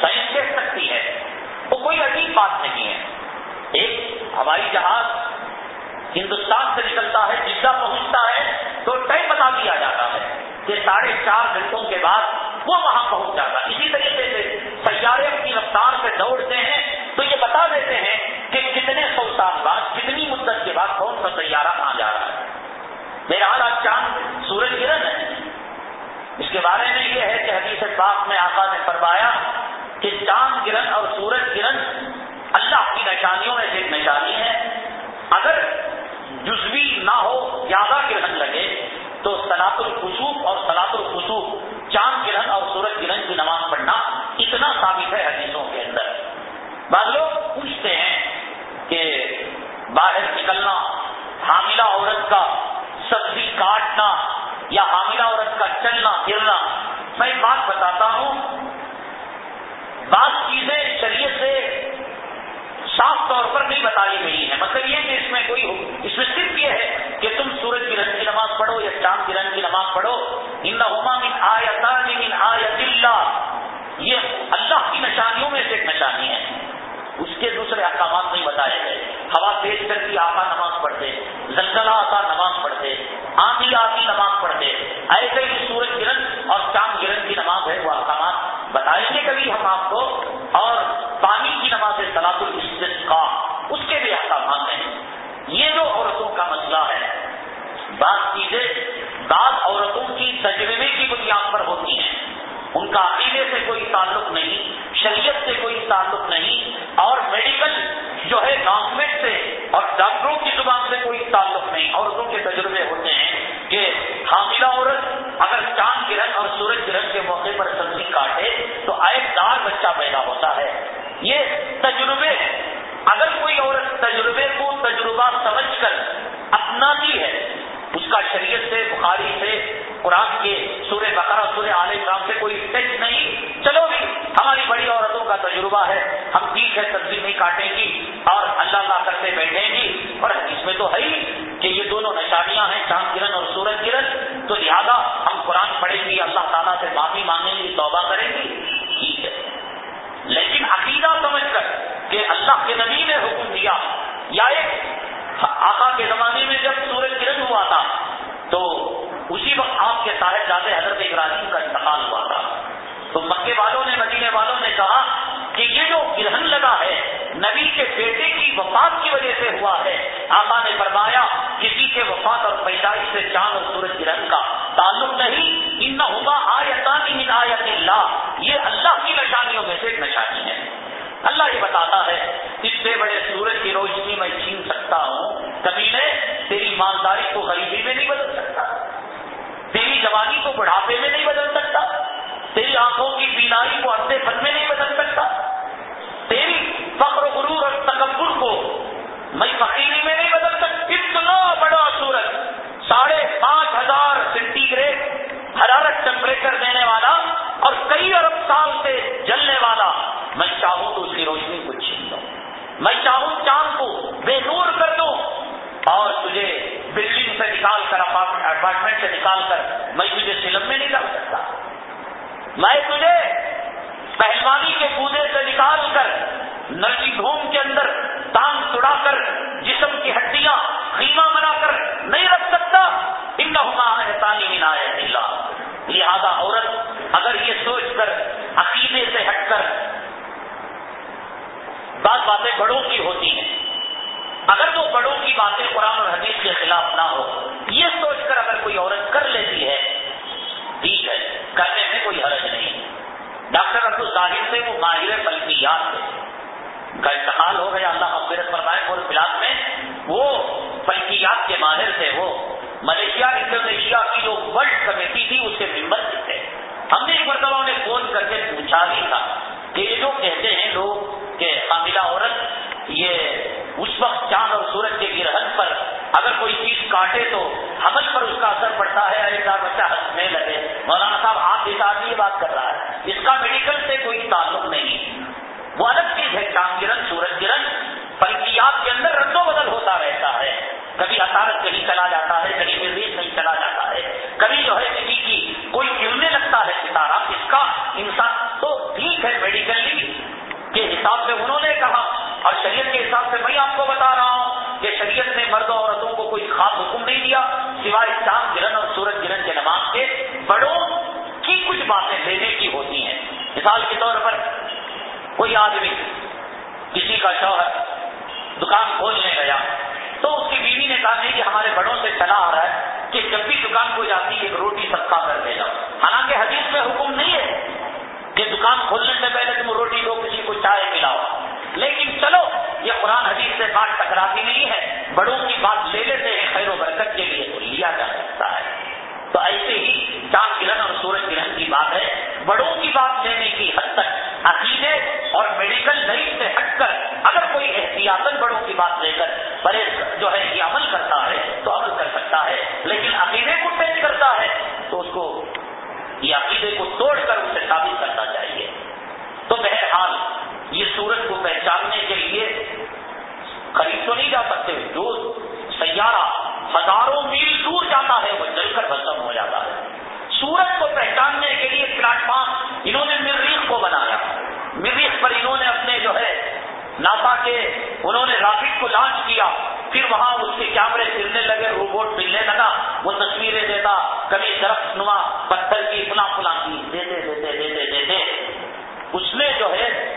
Speaker 1: سائنس کہہ سکتی ہے۔ وہ کوئی عجیب بات نہیں ہے۔ ایک ہوائی جہاز ہندوستان سے نکلتا ہے، جدہ پہنچتا ہے، تو ٹائم بتا دیا جاتا ہے کہ ساڑھے چار گھنٹوں کے بعد وہ وہاں پہنچ جاتا۔ اسی طریقے سے سیارے اپنی رفتار سے دوڑتے ہیں، تو یہ بتا دیتے ہیں کہ کتنے سو سال بعد، کتنی مدت کے بعد کون سا سیارہ کہاں جا رہا ہے۔ میرا حال آج چاند سورج گرہن ہے۔ اس کے بارے میں یہ ہے کہ حدیث پاک میں آقا نے فرمایا کہ چاند گرہن اور سورج گرہن اللہ کی نشانیوں میں سے ایک نشانی ہے۔ اگر جزوی نہ ہو زیادہ گرہن لگے، تو سلاط الخصوف اور سلاط الخصوف چاند گرہن اور سورج گرہن کی نماز پڑھنا اتنا ثابت ہے حدیثوں کے اندر۔ بعض لوگ پوچھتے ہیں کہ باہر نکلنا، حاملہ عورت کا سبزی کاٹنا یا حاملہ عورت کا چلنا، پھرنا، میں بات بتاتا ہوں بعض چیزیں شریعت سے صاف طور پر نہیں بتائی گئی ہے مطلب یہ کہ اس میں کوئی اس میں صرف یہ ہے کہ تم سورج کی رنگ کی نماز پڑھو یا چاند کی رنگ کی نماز پڑھو۔ ان من آیت اللہ یہ اللہ کی نشانیوں میں سے ایک نشانی ہے۔ اس کے دوسرے احکامات نہیں بتائے گئے۔ ہوا تیز کرتی آتا نماز پڑھتے، زلزلہ آتا نماز پڑھتے آندھی آتی نماز پڑھتے۔ ایسے ہی سورج گرن اور چاند گرن کی نماز ہے وہ احکامات بتائیں گے کبھی ہم آپ کو اور پانی کی نماز سلاط الاستسقاء، اس کے بھی احکامات ہیں۔ یہ جو عورتوں کا مسئلہ ہے، بعض چیزیں بعض عورتوں کی تجربے کی بنیاد پر ہوتی ہیں۔ ان کا عقیدے سے کوئی تعلق نہیں، شریعت سے کوئی تعلق نہیں، اور میڈیکل جو ہے گورنمنٹ سے اور ڈاکٹروں کی زبان سے کوئی تعلق نہیں۔ عورتوں کے تجربے ہوتے ہیں۔ کہ حاملہ عورت اگر چاند گرہن اور سورج گرہن کے موقع پر سبزی کاٹے تو آئے دار بچہ پیدا ہوتا ہے۔ یہ تجربے اگر کوئی عورت تجربے کو تجربہ سمجھ کر اپناتی ہے، اس کا شریعت سے، بخاری سے، قرآن کے سورہ بقرہ، سورہ عال عمران سے کوئی ٹچ نہیں۔ چلو بھی، ہماری بڑی عورتوں کا تجربہ ہے۔ ہم ٹھیک ہے، سبزی نہیں کاٹیں گی اور اللہ اللہ کرتے بیٹھیں گی، اور اس میں تو ہے ہی۔ کہ یہ دونوں نشانیاں ہیں، چاند گرن اور سورج گرن تو لہذا ہم قرآن پڑھیں گی اللہ تعالیٰ سے معافی مانگیں گی توبہ کریں گی ٹھیک ہے۔ لیکن عقیدہ سمجھ کر کہ اللہ کے نبی نے حکم دیا۔ یا ایک آقا کے زمانے میں جب سورج گرہن ہوا تھا، تو اسی وقت آپ کے صاحب جاتے حضرت ابراہیم کا انتقال ہوا تھا۔ تو مکے والوں نے، مدینے والوں نے کہا کہ یہ جو گرہن لگا ہے، نبی کے بیٹے کی وفات کی وجہ سے ہوا ہے۔ آقا نے فرمایا، کسی کے وفات اور پیدائش سے چاند اور سورج گرہن کا تعلق نہیں۔ ان ہوگا آیتانی من آیت اللہ۔ یہ اللہ کی نشانیوں میں سے ایک نشانی ہے۔ اللہ یہ بتاتا ہے اس سے بڑے سورج کی روشنی میں چھین سکتا ہوں، کبھی نے تیری ایمانداری کو غریبی میں نہیں بدل سکتا۔ تیری جوانی کو بڑھاپے میں نہیں بدل سکتا۔ تیری آنکھوں کی بینائی کو اپنے پن میں نہیں بدل سکتا۔ تیری فخر فقیری میں نہیں بدل سکتی اتنا بڑا سورج، ساڑھے پانچ ہزار سینٹی گریڈ حرارت ٹیمپریچر دینے والا اور کئی ارب سال سے جلنے والا۔ میں چاہوں تو اس کی روشنی کو چھین دوں میں چاہوں چاند کو بے نور کر دوں۔ اور تجھے بلڈنگ سے نکال کر، اپارٹمنٹ سے نکال کر، میں تجھے فلم میں نہیں ڈال سکتا۔ میں تجھے پہلوانی کے کودے سے نکال کر نرسنگ ہوم کے اندر تان توڑا کر، جسم کی ہڈیاں خیمہ بنا کر، نہیں رکھ سکتا۔ ان تعلیم اللہ۔ لہذا عورت اگر یہ سوچ کر عقیدے سے ہٹ کر بعض باتیں بڑوں کی ہوتی ہیں، اگر وہ بڑوں کی باتیں قرآن اور حدیث کے خلاف نہ ہو، یہ سوچ کر اگر کوئی عورت کر لیتی ہے ٹھیک ہے کرنے میں کوئی حرج نہیں ڈاکٹر عبد الظاہر وہ ماہر فلکیات تھے۔ کا انتقال ہو گیا، اللہ مغفرت فرمائے، اور فلاد میں وہ فلکیات کے ماہر تھے۔ وہ ملیشیا، انڈونیشیا کی جو ورلڈ کمیٹی تھی، اس کے ممبر تھے۔ ہم نے ایک مرتبہ انہیں فون کر کے پوچھا بھی تھا کہ یہ جو کہتے ہیں لوگ کہ حاملہ عورت، یہ اس وقت چاند اور سورج کے گرہن پر اگر کوئی چیز کاٹے تو حمل پر اس کا اثر پڑتا ہے ایسا اچھا بچہ ہنسنے لگے۔ مولانا صاحب، آپ اس آدمی بات کر رہا ہے۔ اس کا میڈیکل سے کوئی تعلق نہیں۔ وہ الگ چیز ہے، چاند گرن سورج گرن فلکیات کے اندر رد و بدل ہوتا رہتا ہے۔ کبھی اچانک کہیں چلا جاتا ہے کہیں مزید نہیں چلا جاتا ہے۔ کبھی جو ہے کسی کی کوئی گرنے لگتا ہے ستارہ۔ اس کا انسان تو ٹھیک ہے میڈیکلی کے حساب سے انہوں نے کہا اور شریعت کے حساب سے میں آپ کو بتا رہا ہوں۔ کہ شریعت نے مرد و عورتوں کو کوئی خاص حکم نہیں دیا سوائے چاند گرن اور سورج گرن کے نماز کے، بڑوں کی کچھ باتیں لینے کی ہوتی ہیں۔ مثال کے طور پر کوئی آدمی کسی کا شوہر دکان کھولنے گیا تو اس کی بیوی نے کہا، نہیں کہ ہمارے بڑوں سے چلا آ رہا ہے کہ جب بھی دکان کو جاتی ایک روٹی سستا کر دے جاؤ حالانکہ حدیث میں حکم نہیں ہے کہ دکان کھولنے سے پہلے تم روٹی دو، کسی کو چائے پلاؤ۔ لیکن چلو، یہ قرآن حدیث سے بات ٹکراتی نہیں ہے۔ بڑوں کی بات لے لیتے ہیں، خیر و برکت کے لیے تو لیا جا سکتا ہے۔ تو ایسے ہی چاند گرہن اور سورج گرہن کی بات ہے۔ بڑوں کی بات لینے کی حد تک عقیدے اور میڈیکل لائف سے ہٹ کر اگر کوئی احتیاط بڑوں کی بات لے کر پرہیز جو ہے، یہ عمل کرتا ہے، تو عمل کر سکتا ہے۔ لیکن عقیدے کو پیش کرتا ہے، تو اس کو، یہ عقیدے کو توڑ کر اسے ثابت کرنا چاہیے۔ تو بہرحال یہ سورج کو پہچاننے کے لیے خرید تو نہیں جا سکتے، جو سیارہ ہزاروں میل دور جاتا ہے، وہ جل کر ختم ہو جاتا ہے۔ سورج کو پہچاننے کے لیے پلیٹ فارم انہوں نے مریخ کو بنایا۔ مریخ پر انہوں نے اپنے جو ہے ناسا کے انہوں نے راکٹ کو لانچ کیا۔ پھر وہاں اس کے کیمرے پھرنے لگے، روبوٹ ملنے لگا۔ وہ تصویریں دیتا، کبھی درخت نما، پتھر کی فلاں فلاں کی دیتے دیتے دیتے دیتے۔ اس نے جو ہے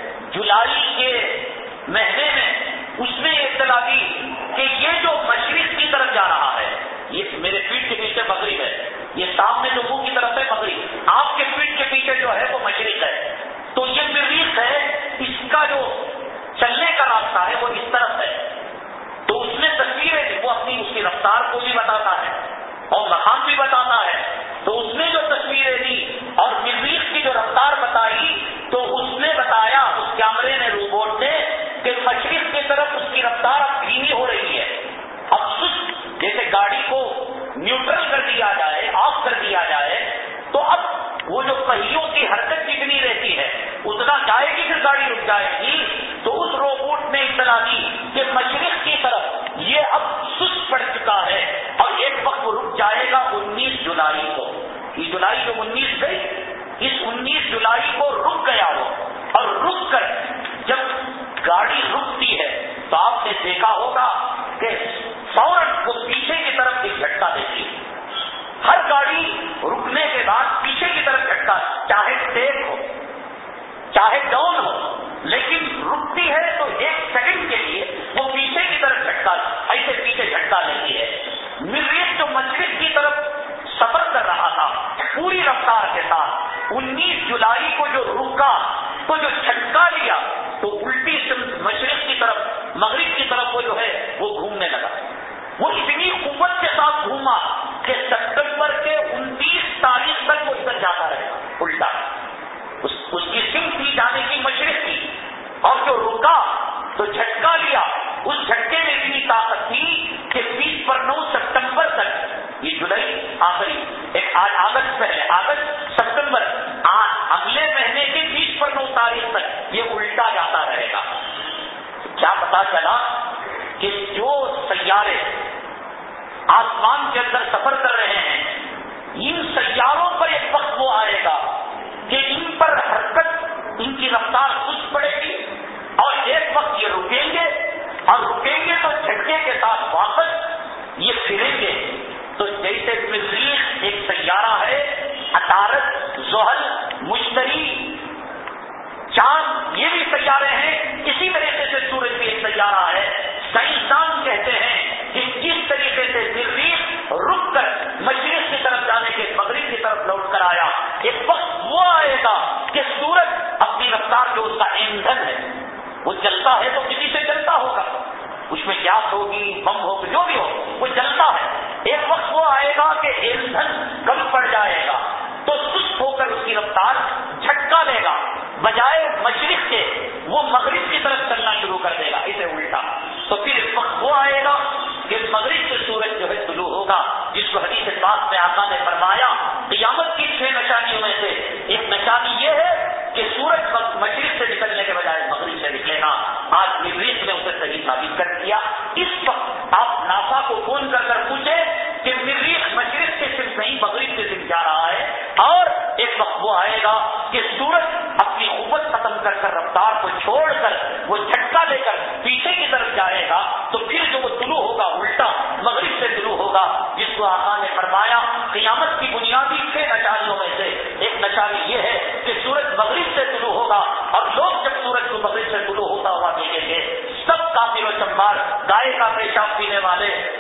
Speaker 1: جولائی کے مہینے میں اس نے اطلاع دی کہ یہ جو مشرق کی طرف جا رہا ہے، یہ میرے پیٹ کے پیچھے بکری ہے، یہ سامنے جو منہ کی طرف ہے بکری آپ کے پیٹ کے پیچھے جو ہے وہ مشرق ہے۔ تو یہ مریخ ہے، اس کا جو چلنے کا راستہ ہے، وہ اس طرف ہے۔ تو اس نے تصویریں وہ اپنی اس کی رفتار کو بھی بتاتا ہے۔ اور مقام بھی بتاتا ہے۔ تو اس نے جو تصویریں دی اور مریخ کی جو رفتار بتائی، تو اس نے بتایا، اس کیمرے نے، روبوٹ نے کہ مشرق کی طرف اس کی رفتار اب دھیمی ہو رہی ہے۔ اب سست جیسے گاڑی کو نیوٹرل کر دیا جائے، آف کر دیا جائے، تو اب وہ جو پہیوں کی حرکت جتنی رہتی ہے اتنا جائے گی پھر گاڑی رک جائے گی؟ تو اس روبوٹ نے اطلاع دی کہ مشرق کی طرف یہ اب سست پڑ چکا ہے۔ رک جائے گا انیس جولائی کو۔ یہ جولائی جو انیس گئی اس انیس جولائی کو رک گیا وہ۔ اور رک کر جب گاڑی رکتی ہے تو آپ نے دیکھا ہوگا کہ فوراً وہ پیچھے کی طرف ایک جھٹکا دیتی ہے۔ ہر گاڑی رکنے کے بعد پیچھے کی طرف جھٹکا، چاہے ٹیک ہو، چاہے ڈاؤن ہو، لیکن رکتی ہے تو ایک سیکنڈ کے لیے وہ پیچھے کی طرف جھٹکا، ایسے پیچھے جھٹکا لیتی ہے۔ مریخ جو مشرق کی طرف سفر کر رہا تھا، پوری رفتار کے ساتھ۔ انیس جولائی کو جو رکا تو جو جھٹکا لیا، تو الٹی مشرق کی طرف، مغرب کی طرف وہ جو ہے، وہ گھومنے لگا۔ وہ اتنی قوت کے ساتھ گھوما کہ ستمبر کے انتیس تاریخ تک وہ ادھر جاتا رہے گا، الٹا۔ اس کی سم تھی جانے کی مشرق تھی اور جو رکا، تو جھٹکا لیا اس جھٹکے میں اتنی طاقت تھی کہ بیس پر نو ستمبر تک، یہ جولائی، آخری، ایک اگست پہلے آگست ستمبر، آج، اگلے مہینے کے بیس پر نو تاریخ تک، یہ الٹا جاتا رہے گا۔ کیا پتا چلا کہ جو سیارے آسمان کے اندر سفر کر رہے ہیں، ان سیاروں پر ایک وقت وہ آئے گا کہ ان پر حرکت، ان کی رفتار خوش پڑے گی اور ایک وقت یہ رکیں گے اور رکیں گے تو جھٹکے کے ساتھ واپس یہ پھریں گے۔ تو جیسے مریخ ایک سیارہ ہے اطارت زحل مشتری، چاند، یہ بھی سیارے ہیں۔ اسی طریقے سے سورج بھی ایک سیارہ ہے۔ سائنسدان کہتے ہیں کہ جس طریقے سے مریخ رک کر مشرق کی طرف جانے کے مغرب کی طرف لوٹ کر آیا، ایک وقت وہ آئے گا کہ سورج اپنی رفتار جو اس کا ایندھن ہے وہ چلتا ہے تو کسی سے چلتا ہوگا۔ اس میں گیس ہوگی، بم ہوگی، جو بھی ہو، وہ چلتا ہے۔ ایک وقت وہ آئے گا کہ ایندھن کم پڑ جائے گا۔ تو سست ہو کر اس کی رفتار جھٹکا دے گا۔ بجائے مشرق کے، وہ مغرب کی طرف چلنا شروع کر دے گا۔ اسے الٹا۔ تو پھر اس وقت وہ آئے گا کہ مغرب سے سورج جو ہے طلوع ہوگا، جس کو حدیث بات میں آقا نے فرمایا، قیامت کی چھ نشانیوں میں سے ایک نشانی یہ ہے کہ سورج مشرق سے نکلنے کے آج مریخ نے اسے صحیح ثابت کر دیا۔ اس وقت آپ ناسا کو فون کر کر پوچھیں کہ مریخ مشرق سے صرف نہیں، مغرب سے صرف جا رہا ہے۔ اور ایک وقت وہ آئے گا کہ سورج اپنی قوت ختم کر کر رفتار کو چھوڑ کر وہ جھٹکا لے کر پیچھے کی طرف جائے گا تو پھر جو وہ طلوع ہوگا، الٹا مغرب سے طلوع ہوگا، جس کو آقا نے فرمایا، قیامت کی بنیادی چھ نشانیوں میں سے ایک نشانی یہ ہے کہ سورج مغرب سے طلوع ہوگا اور لوگ جب سورج کو مغرب سے طلوع ہوتا ہوا دیکھیں گے سب کافی و چمبار شراب پینے والے ہیں